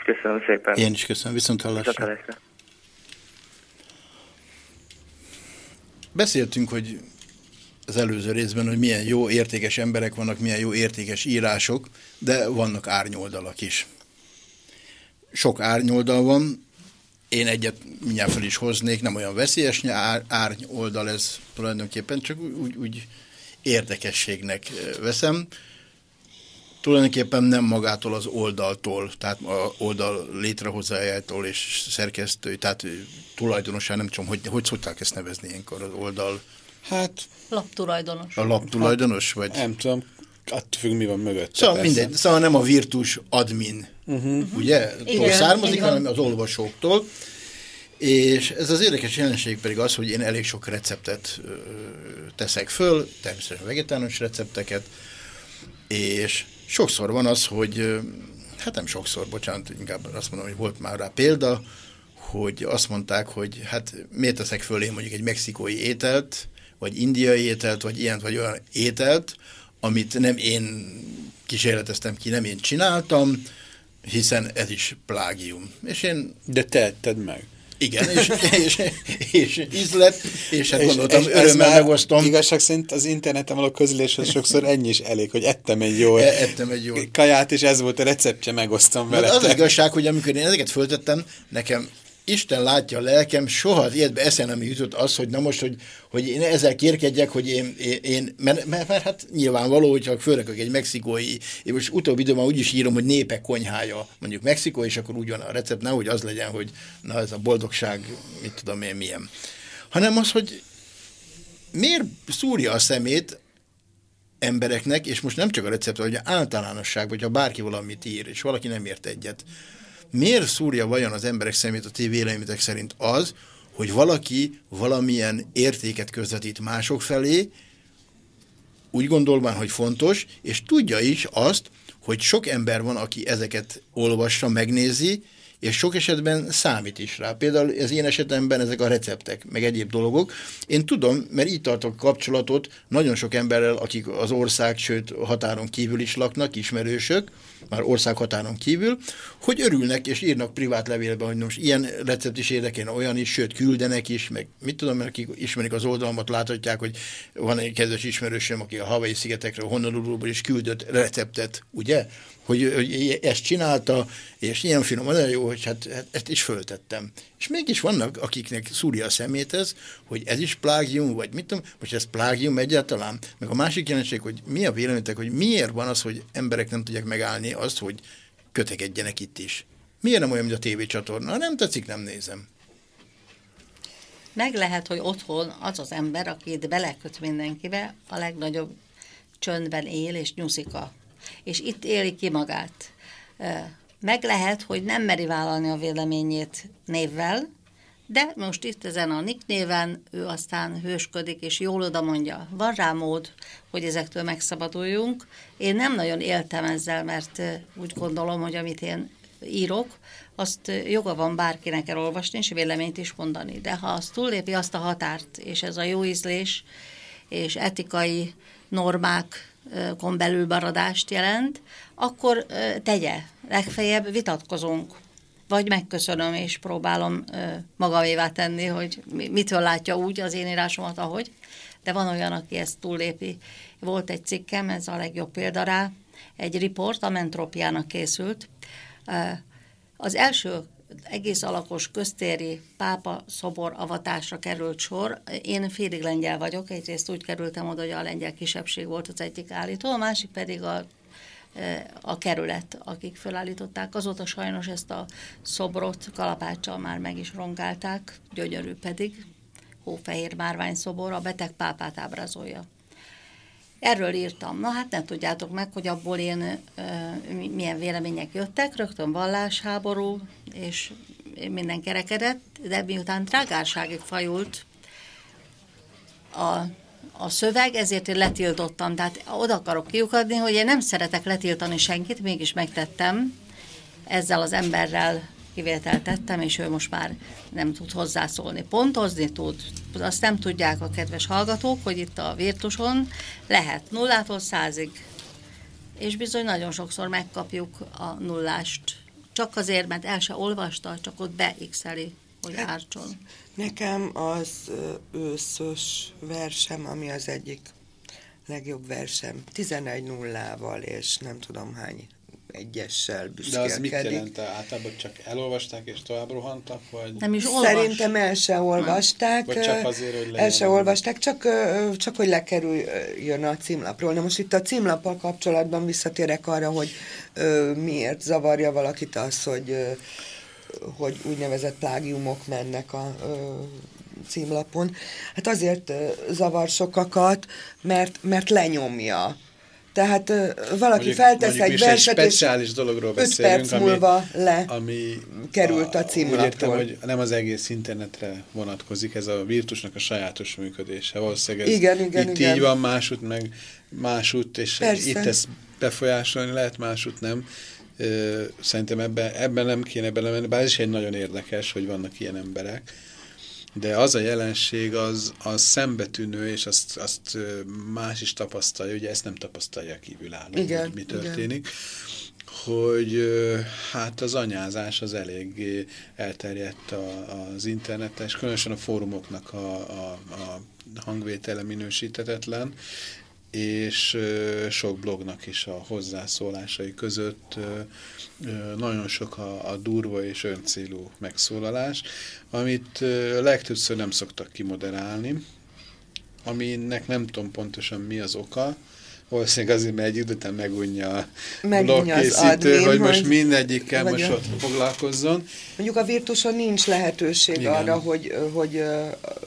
Köszönöm szépen. Én is köszönöm, viszont hallásra. Beszéltünk, hogy az előző részben, hogy milyen jó, értékes emberek vannak, milyen jó, értékes írások, de vannak árnyoldalak is. Sok árnyoldal van, én egyet mindjárt fel is hoznék, nem olyan veszélyes ár, árnyoldal ez tulajdonképpen, csak úgy, úgy érdekességnek veszem. Tulajdonképpen nem magától az oldaltól, tehát a oldal létrehozájától és szerkesztő, tehát tulajdonosá, nem tudom, hogy, hogy szokták ezt nevezni ilyenkor az oldal Hát... Laptulajdonos. A laptulajdonos, vagy? Nem tudom, attól függ, mi van mögött. Szóval persze. mindegy, szóval nem a virtus admin, uh-huh. ugye? Igen, származik, hanem az olvasóktól. És ez az érdekes jelenség pedig az, hogy én elég sok receptet ö, teszek föl, természetesen vegetános recepteket, és sokszor van az, hogy, hát nem sokszor, bocsánat, inkább azt mondom, hogy volt már rá példa, hogy azt mondták, hogy hát miért teszek föl én mondjuk egy mexikói ételt, vagy indiai ételt, vagy ilyen vagy olyan ételt, amit nem én kísérleteztem ki, nem én csináltam, hiszen ez is plágium. És én... De tetted meg. Igen, és, és, és ízlet, és hát gondoltam, és örömmel megosztom. Igazság szerint az interneten való közüléshez sokszor ennyi is elég, hogy ettem egy jó, e, ettem egy jó kaját, és ez volt a receptje, megosztom vele. Az, az igazság, hogy amikor én ezeket föltettem, nekem Isten látja a lelkem, soha az életbe eszen nem jutott az, hogy na most, hogy, hogy én ezzel kérkedjek, hogy én, én, én mert, mert, mert, hát nyilvánvaló, hogyha fölrakok egy mexikói, én most utóbbi időben úgy is írom, hogy népek konyhája, mondjuk Mexikó, és akkor úgy van a recept, nehogy az legyen, hogy na ez a boldogság, mit tudom én milyen. Hanem az, hogy miért szúrja a szemét embereknek, és most nem csak a recept, hogy általánosság, vagy ha bárki valamit ír, és valaki nem ért egyet, miért szúrja vajon az emberek szemét a ti véleményetek szerint az, hogy valaki valamilyen értéket közvetít mások felé, úgy gondolván, hogy fontos, és tudja is azt, hogy sok ember van, aki ezeket olvassa, megnézi, és sok esetben számít is rá. Például az én esetemben ezek a receptek, meg egyéb dolgok. Én tudom, mert így tartok kapcsolatot nagyon sok emberrel, akik az ország, sőt határon kívül is laknak, ismerősök, már ország határon kívül, hogy örülnek és írnak privát levélben, hogy most ilyen recept is érdekel, olyan is, sőt küldenek is, meg mit tudom, mert akik ismerik az oldalamat, láthatják, hogy van egy kedves ismerősöm, aki a Hawaii szigetekről, Honoluluból is küldött receptet, ugye? Hogy, hogy ezt csinálta, és ilyen finom, nagyon jó, hogy hát, hát ezt is föltettem. És mégis vannak, akiknek szúrja a szemét ez, hogy ez is plágium, vagy mit tudom, most ez plágium egyáltalán. Meg a másik jelenség, hogy mi a véleményetek, hogy miért van az, hogy emberek nem tudják megállni azt, hogy kötekedjenek itt is. Miért nem olyan, mint a tévécsatorna? Ha nem tetszik, nem nézem. Meg lehet, hogy otthon az az ember, aki itt beleköt mindenkibe, a legnagyobb csöndben él és nyuszik a és itt éli ki magát. meg lehet, hogy nem meri vállalni a véleményét névvel, de most itt ezen a Nick néven ő aztán hősködik, és jól oda mondja, van rá mód, hogy ezektől megszabaduljunk. Én nem nagyon éltem ezzel, mert úgy gondolom, hogy amit én írok, azt joga van bárkinek elolvasni, és véleményt is mondani. De ha az túllépi azt a határt, és ez a jó ízlés, és etikai normákon belül maradást jelent, akkor tegye. Legfeljebb vitatkozunk vagy megköszönöm, és próbálom magamévá tenni, hogy mitől látja úgy az én írásomat, ahogy. De van olyan, aki ezt túllépi. Volt egy cikkem, ez a legjobb példa rá, egy riport, a Mentropiának készült. Az első egész alakos köztéri pápa szobor avatásra került sor. Én félig lengyel vagyok, egyrészt úgy kerültem oda, hogy a lengyel kisebbség volt az egyik állító, a másik pedig a a kerület, akik felállították. Azóta sajnos ezt a szobrot kalapáccsal már meg is rongálták, gyönyörű pedig, hófehér márvány szobor, a beteg pápát ábrázolja. Erről írtam. Na hát nem tudjátok meg, hogy abból én milyen vélemények jöttek, rögtön vallásháború, és minden kerekedett, de miután trágárságig fajult a a szöveg, ezért én letiltottam. Tehát oda akarok kiukadni, hogy én nem szeretek letiltani senkit, mégis megtettem. Ezzel az emberrel kivételt tettem, és ő most már nem tud hozzászólni. Pontozni tud. Azt nem tudják a kedves hallgatók, hogy itt a virtuson lehet nullától százig. És bizony nagyon sokszor megkapjuk a nullást. Csak azért, mert el se olvasta, csak ott beixeli, hogy hát, árcson. Nekem az őszös versem, ami az egyik legjobb versem, 11 nullával, és nem tudom hány egyessel büszkélkedik. De az mit jelent? Általában csak elolvasták és tovább rohantak? Vagy? Nem is olvas. Szerintem el se olvasták. Vagy csak azért, hogy El se olvasták, csak, csak hogy lekerüljön a címlapról. Na most itt a címlappal kapcsolatban visszatérek arra, hogy miért zavarja valakit az, hogy hogy úgynevezett plágiumok mennek a címlapon. Hát azért zavar sokakat, mert, mert lenyomja. Tehát valaki mondjuk, feltesz mondjuk egy verset, egy speciális és dologról beszélünk, perc múlva ami, le ami került a, a címlapról. Úgy értem, hogy nem az egész internetre vonatkozik, ez a virtusnak a sajátos működése. Valószínűleg ez igen, igen, itt igen. így van, másút meg másút, és Persze. itt ezt befolyásolni lehet, másút nem. Szerintem ebben, ebben nem kéne belemenni, bár ez is egy nagyon érdekes, hogy vannak ilyen emberek. De az a jelenség az, az szembetűnő, és azt, azt más is tapasztalja, ugye ezt nem tapasztalja kívülálló, igen, hogy mi történik. Igen hogy hát az anyázás az elég elterjedt a, az interneten, és különösen a fórumoknak a, a, a hangvétele minősítetetlen, és sok blognak is a hozzászólásai között nagyon sok a, a durva és öncélú megszólalás, amit legtöbbször nem szoktak kimoderálni, aminek nem tudom pontosan mi az oka, valószínűleg azért, mert egy idő után megunja a blogkészítő, hogy most mindegyikkel most ott foglalkozzon. Mondjuk a Virtuson nincs lehetőség Igen. arra, hogy, hogy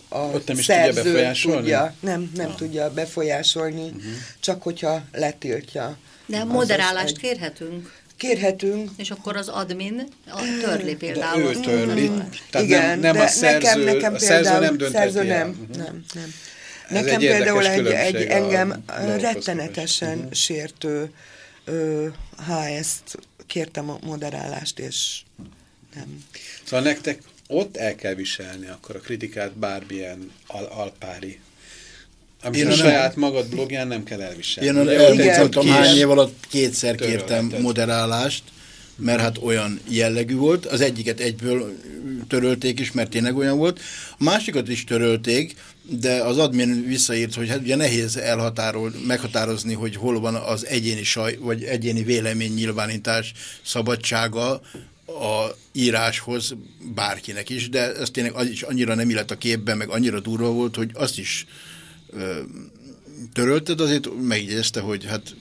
a ott nem is tudja befolyásolni? Tudja, nem, nem ah. tudja befolyásolni, uh mhm. -huh. csak hogyha letiltja. De moderálást egy... kérhetünk. Kérhetünk. És akkor az admin a törli például. De ő törli. Tehát Igen, nem, nem de a szerző, nekem, nekem a szerző nem dönteti szerző nem, -huh. nem, nem. Nekem egy például egy, egy engem rettenetesen uh-huh. sértő ö, ezt kértem a moderálást, és nem. Szóval nektek ott el kell viselni akkor a kritikát bármilyen al alpári amit én a saját nem, magad blogján nem kell elviselni. Én elmondtam hány év alatt kétszer kértem moderálást, mert hát olyan jellegű volt. Az egyiket egyből törölték is, mert tényleg olyan volt. A másikat is törölték, de az admin visszaírt, hogy hát ugye nehéz elhatárol, meghatározni, hogy hol van az egyéni saj, vagy egyéni véleménynyilvánítás szabadsága a íráshoz bárkinek is, de ez tényleg az is annyira nem illet a képben, meg annyira durva volt, hogy azt is ö, törölted, azért megjegyezte, hogy hát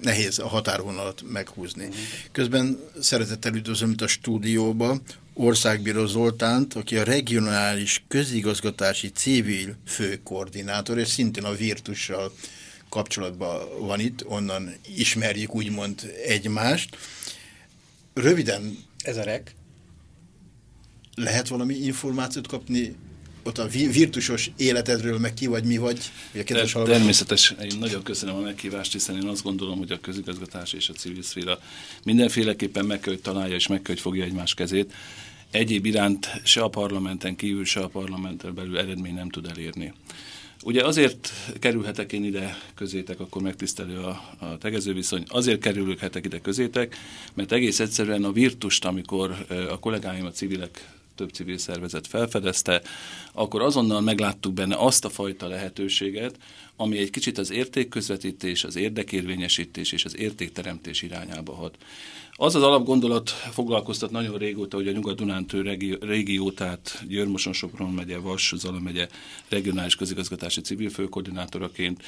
nehéz a határvonalat meghúzni. Közben szeretettel üdvözlöm itt a stúdióba Országbíró Zoltánt, aki a regionális közigazgatási civil főkoordinátor, és szintén a Virtussal kapcsolatban van itt, onnan ismerjük úgymond egymást. röviden Ez a rek. lehet valami információt kapni ott a vi- virtusos életedről, meg ki vagy, mi vagy, Ter- hallgatók? Természetes, én nagyon köszönöm a meghívást, hiszen én azt gondolom, hogy a közigazgatás és a civil szféra mindenféleképpen meg kell, hogy találja és meg kell, hogy fogja egymás kezét. Egyéb iránt se a parlamenten kívül, se a parlamenten belül eredmény nem tud elérni. Ugye azért kerülhetek én ide közétek, akkor megtisztelő a, a tegezőviszony, azért kerülhetek ide közétek, mert egész egyszerűen a virtust, amikor a kollégáim, a civilek több civil szervezet felfedezte, akkor azonnal megláttuk benne azt a fajta lehetőséget, ami egy kicsit az értékközvetítés, az érdekérvényesítés és az értékteremtés irányába hat. Az az alapgondolat foglalkoztat nagyon régóta, hogy a Nyugat-Dunántő régió, régió, tehát Győr-Moson, Sopron megye, Vas, Zala megye regionális közigazgatási civil főkoordinátoraként,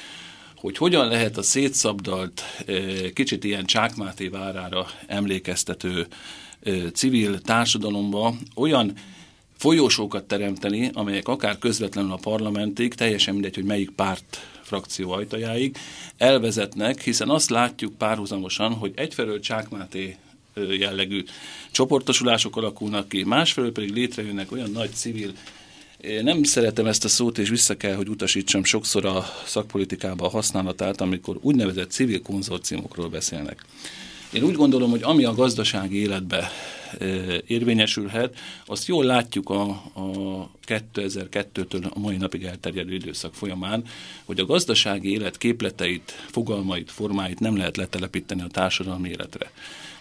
hogy hogyan lehet a szétszabdalt, eh, kicsit ilyen Csákmáté várára emlékeztető civil társadalomba olyan folyósókat teremteni, amelyek akár közvetlenül a parlamentig, teljesen mindegy, hogy melyik párt frakció ajtajáig elvezetnek, hiszen azt látjuk párhuzamosan, hogy egyfelől Csákmáté jellegű csoportosulások alakulnak ki, másfelől pedig létrejönnek olyan nagy civil nem szeretem ezt a szót, és vissza kell, hogy utasítsam sokszor a szakpolitikába a használatát, amikor úgynevezett civil konzorciumokról beszélnek. Én úgy gondolom, hogy ami a gazdasági életbe érvényesülhet, azt jól látjuk a, a 2002-től a mai napig elterjedő időszak folyamán, hogy a gazdasági élet képleteit, fogalmait, formáit nem lehet letelepíteni a társadalmi életre.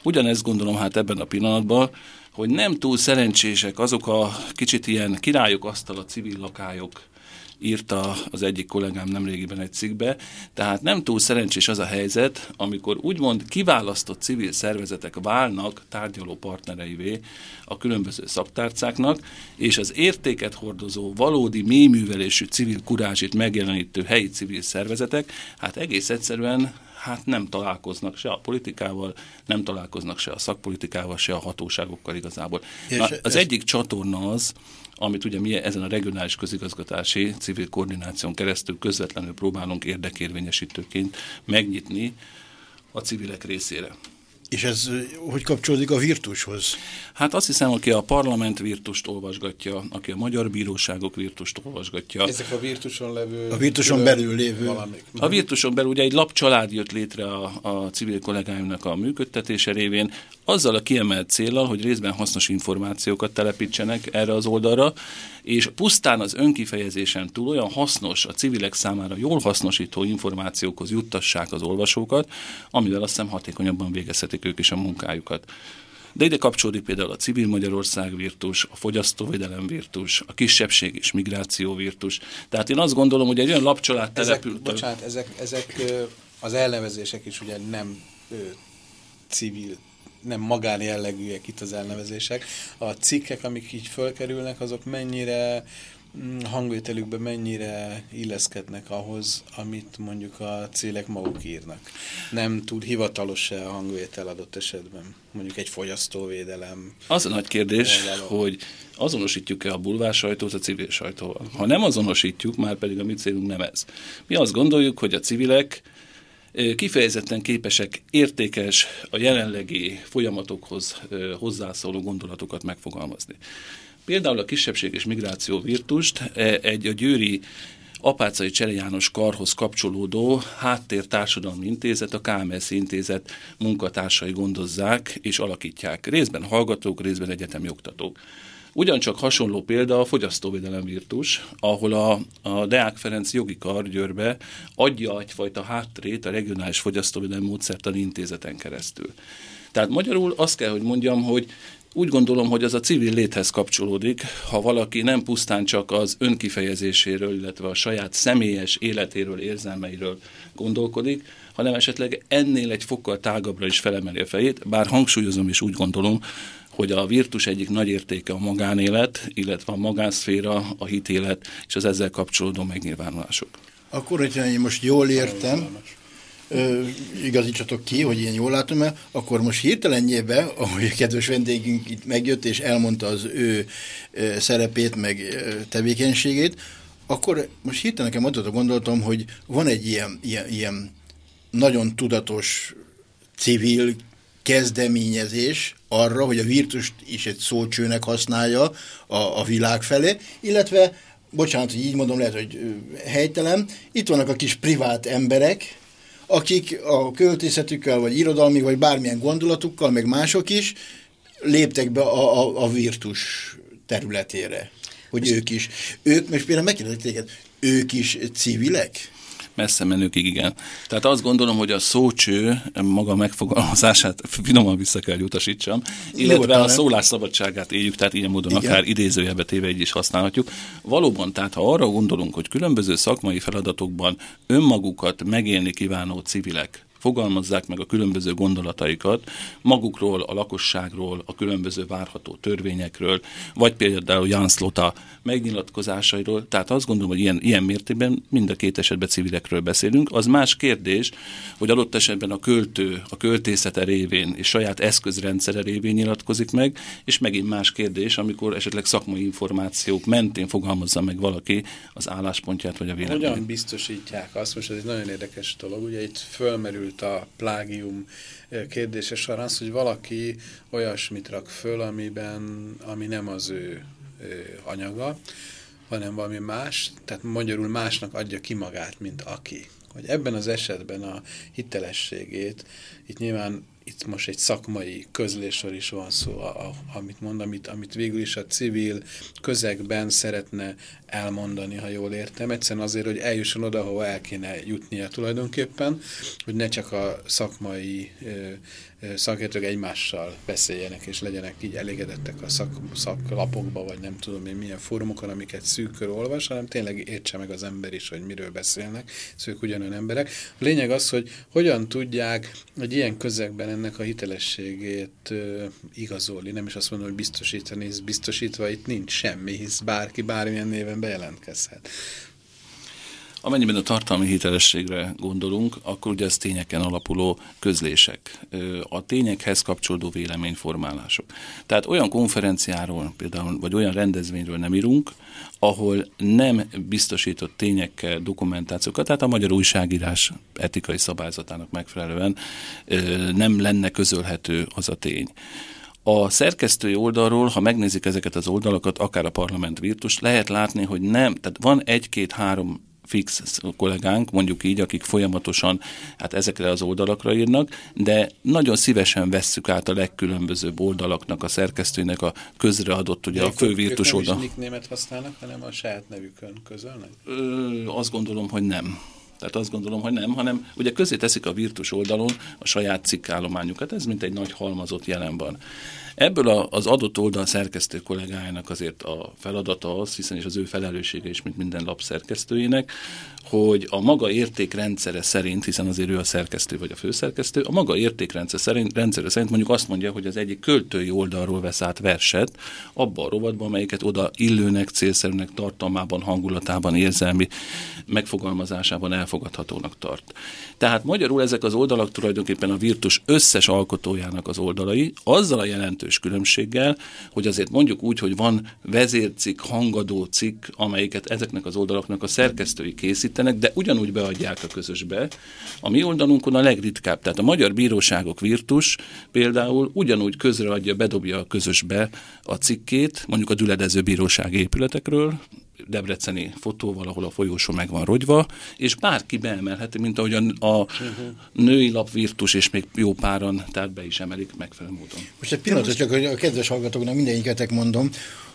Ugyanezt gondolom hát ebben a pillanatban, hogy nem túl szerencsések azok a kicsit ilyen királyok asztal a civil lakályok, írta az egyik kollégám nemrégiben egy cikkbe, tehát nem túl szerencsés az a helyzet, amikor úgymond kiválasztott civil szervezetek válnak tárgyaló partnereivé a különböző szaktárcáknak, és az értéket hordozó, valódi mélyművelésű civil kurázsit megjelenítő helyi civil szervezetek, hát egész egyszerűen hát nem találkoznak se a politikával, nem találkoznak se a szakpolitikával, se a hatóságokkal igazából. És Na, az ez- egyik csatorna az, amit ugye mi ezen a regionális közigazgatási civil koordináción keresztül közvetlenül próbálunk érdekérvényesítőként megnyitni a civilek részére. És ez hogy kapcsolódik a virtushoz? Hát azt hiszem, aki a parlament virtust olvasgatja, aki a magyar bíróságok virtust olvasgatja, Ezek a virtuson levő... A virtuson belül lévő- Valamik. A virtuson belül ugye egy lapcsalád jött létre a, a civil kollégáimnak a működtetése révén, azzal a kiemelt célral, hogy részben hasznos információkat telepítsenek erre az oldalra, és pusztán az önkifejezésen túl olyan hasznos, a civilek számára jól hasznosító információkhoz juttassák az olvasókat, amivel azt hiszem hatékonyabban végezhetik ők is a munkájukat. De ide kapcsolódik például a Civil Magyarország virtus, a fogyasztóvédelem virtus, a kisebbség és migráció virtus. Tehát én azt gondolom, hogy egy olyan lapcsalád Ezek, települt. bocsánat, ezek, ezek az elnevezések is ugye nem ö, civil, nem magánjellegűek itt az elnevezések. A cikkek, amik így fölkerülnek, azok mennyire mm, hangvételükben mennyire illeszkednek ahhoz, amit mondjuk a célek maguk írnak. Nem túl hivatalos-e a hangvétel adott esetben? Mondjuk egy fogyasztóvédelem. Az a nagy kérdés, oldalon. hogy azonosítjuk-e a bulvár sajtót a civil sajtóval. Ha nem azonosítjuk, már pedig a mi célunk nem ez. Mi azt gondoljuk, hogy a civilek kifejezetten képesek értékes, a jelenlegi folyamatokhoz hozzászóló gondolatokat megfogalmazni. Például a kisebbség és migráció virtust e, egy a győri Apácai Csere János karhoz kapcsolódó háttér társadalmi intézet, a KMS intézet munkatársai gondozzák és alakítják. Részben hallgatók, részben egyetemi oktatók. Ugyancsak hasonló példa a fogyasztóvédelem virtus, ahol a, a Deák Ferenc jogi kar Győrbe adja egyfajta háttrét a regionális fogyasztóvédelem módszertani intézeten keresztül. Tehát magyarul azt kell, hogy mondjam, hogy úgy gondolom, hogy az a civil léthez kapcsolódik, ha valaki nem pusztán csak az önkifejezéséről, illetve a saját személyes életéről, érzelmeiről gondolkodik, hanem esetleg ennél egy fokkal tágabbra is felemeli a fejét, bár hangsúlyozom és úgy gondolom, hogy a virtus egyik nagy értéke a magánélet, illetve a magánszféra, a hitélet és az ezzel kapcsolódó megnyilvánulások. Akkor, hogyha én most jól értem, ö, igazítsatok ki, hogy én jól látom el, akkor most hirtelenjébe, ahogy a kedves vendégünk itt megjött, és elmondta az ő ö, szerepét, meg ö, tevékenységét, akkor most hirtelen nekem adott a gondolatom, hogy van egy ilyen, ilyen, ilyen nagyon tudatos civil kezdeményezés, arra, hogy a virtust is egy szócsőnek használja a, a világ felé, illetve, bocsánat, hogy így mondom, lehet, hogy helytelen, itt vannak a kis privát emberek, akik a költészetükkel, vagy irodalmi, vagy bármilyen gondolatukkal, meg mások is léptek be a, a, a virtus területére, hogy ők is. Ők, most például megkérdezek téged, ők is civilek? Messze menőkig igen. Tehát azt gondolom, hogy a szócső maga megfogalmazását finoman vissza kell utasítsam, illetve a szólásszabadságát éljük, tehát ilyen módon igen. akár idézőjelbe téve így is használhatjuk. Valóban, tehát ha arra gondolunk, hogy különböző szakmai feladatokban önmagukat megélni kívánó civilek fogalmazzák meg a különböző gondolataikat magukról, a lakosságról, a különböző várható törvényekről, vagy például Jan Slota megnyilatkozásairól. Tehát azt gondolom, hogy ilyen, ilyen mértékben mind a két esetben civilekről beszélünk. Az más kérdés, hogy adott esetben a költő a költészete révén és saját eszközrendszere révén nyilatkozik meg, és megint más kérdés, amikor esetleg szakmai információk mentén fogalmazza meg valaki az álláspontját vagy a véleményét. Hogyan biztosítják azt, most ez egy nagyon érdekes dolog, ugye itt fölmerült felmerült a plágium kérdése során az, hogy valaki olyasmit rak föl, amiben, ami nem az ő anyaga, hanem valami más, tehát magyarul másnak adja ki magát, mint aki. Hogy ebben az esetben a hitelességét, itt nyilván itt most egy szakmai közlésről is van szó, a, a, amit mond, amit, amit végül is a civil közegben szeretne elmondani, ha jól értem. Egyszerűen azért, hogy eljusson oda, ahova el kéne jutnia tulajdonképpen, hogy ne csak a szakmai ö, szakértők egymással beszéljenek, és legyenek így elégedettek a szak, szaklapokba, vagy nem tudom én milyen fórumokon, amiket szűkör olvas, hanem tényleg értse meg az ember is, hogy miről beszélnek, szők ugyanolyan emberek. A lényeg az, hogy hogyan tudják egy ilyen közegben ennek a hitelességét uh, igazolni, nem is azt mondom, hogy biztosítani, hisz biztosítva itt nincs semmi, hisz bárki bármilyen néven bejelentkezhet. Amennyiben a tartalmi hitelességre gondolunk, akkor ugye ez tényeken alapuló közlések, a tényekhez kapcsolódó véleményformálások. Tehát olyan konferenciáról például, vagy olyan rendezvényről nem írunk, ahol nem biztosított tényekkel dokumentációkat, tehát a magyar újságírás etikai szabályzatának megfelelően nem lenne közölhető az a tény. A szerkesztői oldalról, ha megnézik ezeket az oldalakat, akár a parlament virtus, lehet látni, hogy nem, tehát van egy-két-három fix kollégánk, mondjuk így, akik folyamatosan hát ezekre az oldalakra írnak, de nagyon szívesen vesszük át a legkülönbözőbb oldalaknak, a szerkesztőnek a közreadott, ugye de a fővirtus oldal. Nem is német használnak, hanem a saját nevükön közölnek? Ö, azt gondolom, hogy nem. Tehát azt gondolom, hogy nem, hanem ugye közé teszik a virtus oldalon a saját cikkállományukat, ez mint egy nagy halmazott jelen van. Ebből a, az adott oldal szerkesztő kollégájának azért a feladata az, hiszen is az ő felelőssége is, mint minden lap szerkesztőjének, hogy a maga értékrendszere szerint, hiszen azért ő a szerkesztő vagy a főszerkesztő, a maga értékrendszer szerint, rendszere szerint mondjuk azt mondja, hogy az egyik költői oldalról vesz át verset, abba a rovatban, amelyiket oda illőnek, célszerűnek, tartalmában, hangulatában, érzelmi megfogalmazásában elfogadhatónak tart. Tehát magyarul ezek az oldalak tulajdonképpen a virtus összes alkotójának az oldalai, azzal a jelentős különbséggel, hogy azért mondjuk úgy, hogy van vezércikk, hangadó cikk, amelyiket ezeknek az oldalaknak a szerkesztői készítenek, de ugyanúgy beadják a közösbe. A mi oldalunkon a legritkább, tehát a magyar bíróságok virtus például ugyanúgy közreadja, bedobja a közösbe a cikkét, mondjuk a düledező bíróság épületekről, debreceni fotóval, ahol a folyósó meg van rogyva, és bárki beemelheti, mint ahogy a, a női lap virtus, és még jó páran, tehát be is emelik megfelelő módon. Most egy pillanat, csak a kedves hallgatóknak mindegyiketek mondom,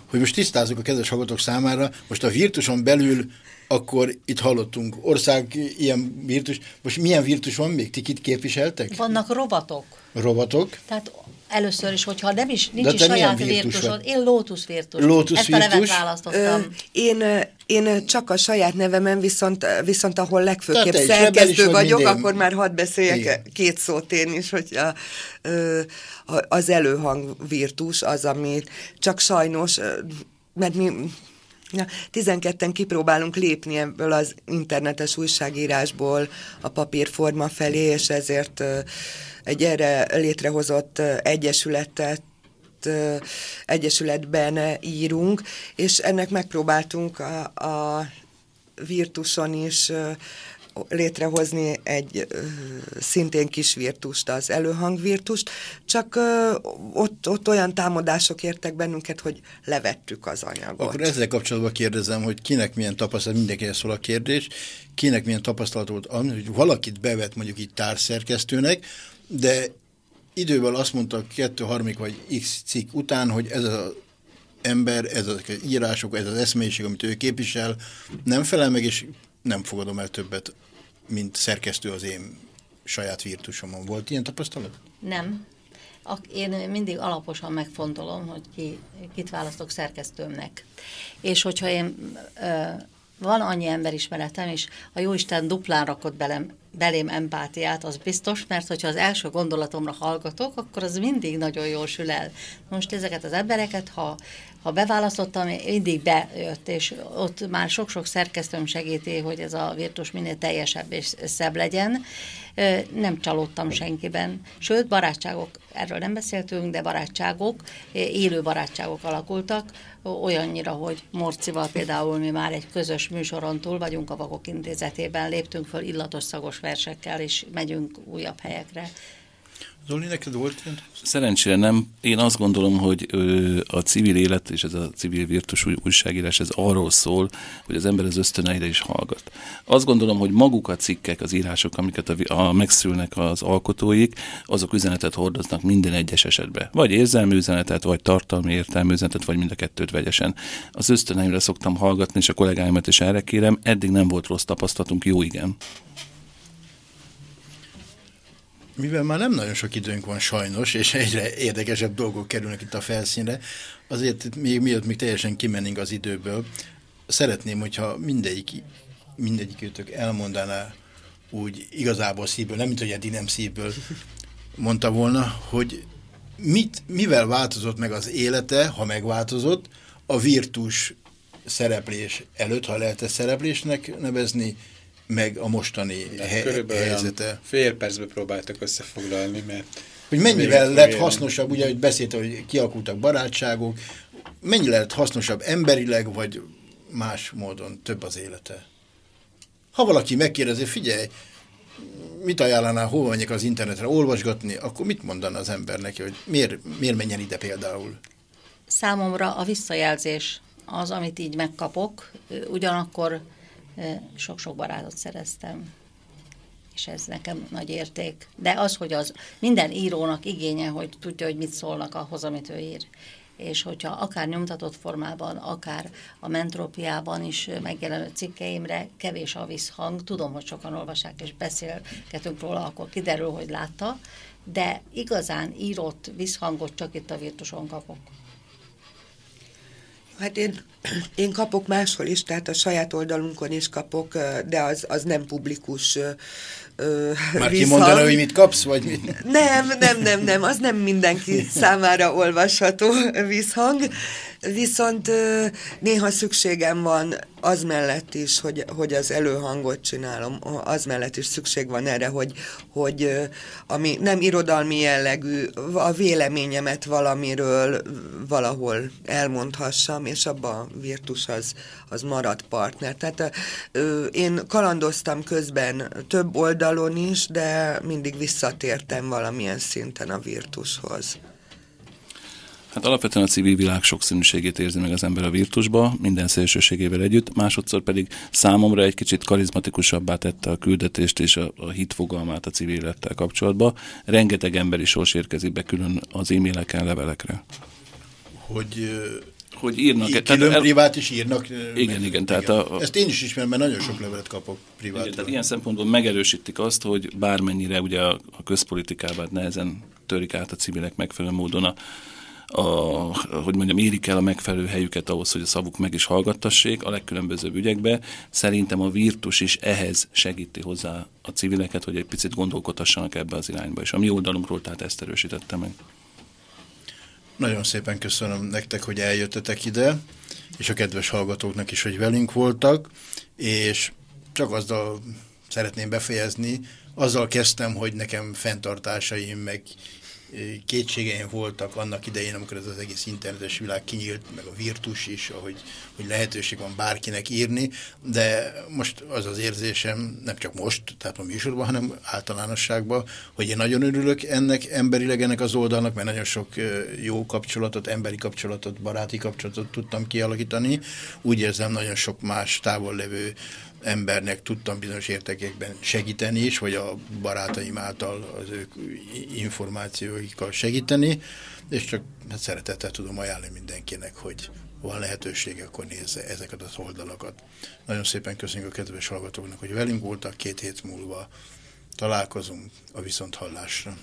hogy most tisztázunk a kedves hallgatók számára, most a virtuson belül akkor itt hallottunk ország ilyen virtus. Most milyen virtus van még? Ti kit képviseltek? Vannak rovatok. Rovatok? Tehát először is, hogyha nem is, nincs is saját virtusod, én Lotus virtus. Lotus Ezt virtus. a nevet választottam. Ö, én, én csak a saját nevemen, viszont, viszont ahol legfőképp szerkesztő vagyok, minden. akkor már hadd beszéljek Igen. két szót én is, hogy a, az előhang virtus az, ami csak sajnos, mert mi Ja, 12-en kipróbálunk lépni ebből az internetes újságírásból a papírforma felé, és ezért egy erre létrehozott egyesületet egyesületben írunk, és ennek megpróbáltunk a, a Virtuson is létrehozni egy szintén kis virtust, az előhangvirtust, csak ott, ott olyan támadások értek bennünket, hogy levettük az anyagot. Akkor ezzel kapcsolatban kérdezem, hogy kinek milyen tapasztalat, mindenkinek szól a kérdés, kinek milyen tapasztalat volt, hogy valakit bevet mondjuk itt társzerkesztőnek, de idővel azt mondta kettő, harmadik vagy x cikk után, hogy ez az ember, ez az írások, ez az eszmélyiség, amit ő képvisel, nem felel meg, és nem fogadom el többet, mint szerkesztő az én saját virtusomon. Volt ilyen tapasztalat? Nem. Én mindig alaposan megfontolom, hogy ki, kit választok szerkesztőmnek. És hogyha én van annyi emberismeretem, és a Jóisten duplán rakott belem, belém empátiát, az biztos, mert hogyha az első gondolatomra hallgatok, akkor az mindig nagyon jól sül el. Most ezeket az embereket, ha, ha beválasztottam, mindig bejött, és ott már sok-sok szerkesztőm segíti, hogy ez a virtus minél teljesebb és szebb legyen. Nem csalódtam senkiben. Sőt, barátságok, erről nem beszéltünk, de barátságok, élő barátságok alakultak, olyannyira, hogy Morcival például mi már egy közös műsoron túl vagyunk a Vakok Intézetében, léptünk föl illatos szagos versekkel, és megyünk újabb helyekre. Zoli, neked volt ilyen? Szerencsére nem. Én azt gondolom, hogy a civil élet és ez a civil virtus újságírás, ez arról szól, hogy az ember az ösztöneire is hallgat. Azt gondolom, hogy maguk a cikkek, az írások, amiket a, a megszülnek az alkotóik, azok üzenetet hordoznak minden egyes esetben. Vagy érzelmi üzenetet, vagy tartalmi értelmi üzenetet, vagy mind a kettőt vegyesen. Az ösztöneimre szoktam hallgatni, és a kollégáimat is erre kérem. Eddig nem volt rossz tapasztalatunk, jó igen mivel már nem nagyon sok időnk van sajnos, és egyre érdekesebb dolgok kerülnek itt a felszínre, azért még miatt még teljesen kimennénk az időből, szeretném, hogyha mindegyik, mindegyik őtök elmondaná úgy igazából szívből, nem mint hogy eddig nem szívből mondta volna, hogy mit, mivel változott meg az élete, ha megváltozott, a virtus szereplés előtt, ha lehet ezt szereplésnek nevezni, meg a mostani he helyzete. Fél percbe próbáltak összefoglalni, mert... Hogy mennyivel lett hasznosabb, ugye, hogy beszélt, hogy kialakultak barátságok, mennyi lett hasznosabb emberileg, vagy más módon több az élete? Ha valaki megkérdezi, figyelj, mit ajánlanál, hol menjek az internetre olvasgatni, akkor mit mondaná az ember neki, hogy miért, miért menjen ide például? Számomra a visszajelzés az, amit így megkapok, ugyanakkor sok-sok barátot szereztem, és ez nekem nagy érték. De az, hogy az minden írónak igénye, hogy tudja, hogy mit szólnak ahhoz, amit ő ír. És hogyha akár nyomtatott formában, akár a mentropiában is megjelenő cikkeimre kevés a visszhang, tudom, hogy sokan olvassák és beszélgetünk róla, akkor kiderül, hogy látta, de igazán írott visszhangot csak itt a virtuson kapok. Hát én, én kapok máshol is, tehát a saját oldalunkon is kapok, de az, az nem publikus Már kimondaná, hogy mit kapsz, vagy mit? Nem, nem, nem, nem, az nem mindenki számára olvasható visszhang, viszont néha szükségem van az mellett is, hogy, hogy az előhangot csinálom, az mellett is szükség van erre, hogy, hogy ami nem irodalmi jellegű, a véleményemet valamiről valahol elmondhassam, és abban a virtus az, az marad partner. Tehát én kalandoztam közben több oldalon is, de mindig visszatértem valamilyen szinten a virtushoz. Hát alapvetően a civil világ sokszínűségét érzi meg az ember a virtusba, minden szélsőségével együtt, másodszor pedig számomra egy kicsit karizmatikusabbá tette a küldetést és a, a hit fogalmát a civil élettel kapcsolatban. Rengeteg emberi sors érkezik be külön az e-maileken, levelekre. Hogy hogy írnak. Í- külön el... privát is írnak. Igen, meg, igen. Tehát igen. A, Ezt én is ismerem, mert nagyon sok levelet kapok privát. Igen, tehát ilyen szempontból megerősítik azt, hogy bármennyire ugye a, a közpolitikában nehezen törik át a civilek megfelelő módon a, a, hogy mondjam, érik el a megfelelő helyüket ahhoz, hogy a szavuk meg is hallgattassék a legkülönbözőbb ügyekbe. Szerintem a virtus is ehhez segíti hozzá a civileket, hogy egy picit gondolkodhassanak ebbe az irányba, és a mi oldalunkról tehát ezt erősítette meg. Nagyon szépen köszönöm nektek, hogy eljöttetek ide, és a kedves hallgatóknak is, hogy velünk voltak, és csak azzal szeretném befejezni, azzal kezdtem, hogy nekem fenntartásaim, meg kétségeim voltak annak idején, amikor ez az egész internetes világ kinyílt, meg a virtus is, ahogy, hogy lehetőség van bárkinek írni, de most az az érzésem, nem csak most, tehát a műsorban, hanem általánosságban, hogy én nagyon örülök ennek, emberileg ennek az oldalnak, mert nagyon sok jó kapcsolatot, emberi kapcsolatot, baráti kapcsolatot tudtam kialakítani. Úgy érzem, nagyon sok más távol levő embernek tudtam bizonyos értekekben segíteni is, vagy a barátaim által az ők információikkal segíteni, és csak hát szeretettel tudom ajánlani mindenkinek, hogy van lehetősége, akkor nézze ezeket az oldalakat. Nagyon szépen köszönjük a kedves hallgatóknak, hogy velünk voltak, két hét múlva találkozunk a viszonthallásra.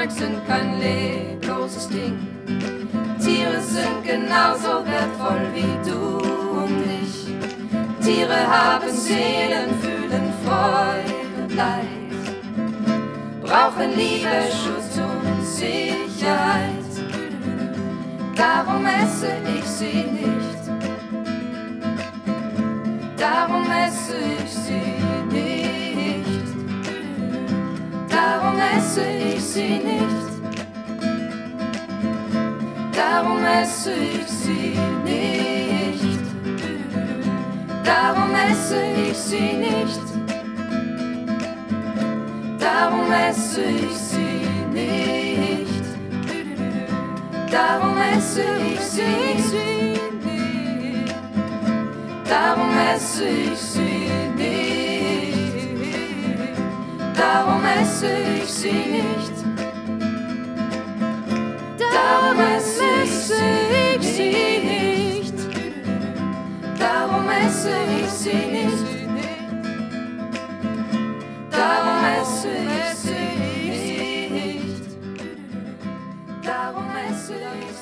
Spielzeug, sind kein lebloses Ding. Tiere sind genauso wertvoll wie du und ich. Tiere haben Seelen, fühlen Freude und Leid, brauchen Liebe, Schutz und Sicherheit. Darum esse ich sie esse ich sie nicht. Darum esse ich sie nicht. Darum esse ich sie nicht. Darum esse ich sie nicht. Darum esse ich sie nicht. Darum esse ich sie darum esse ich sie nicht. Darum esse ich sie nicht. Darum esse ich sie nicht. Darum esse ich sie nicht. Darum esse ich sie nicht.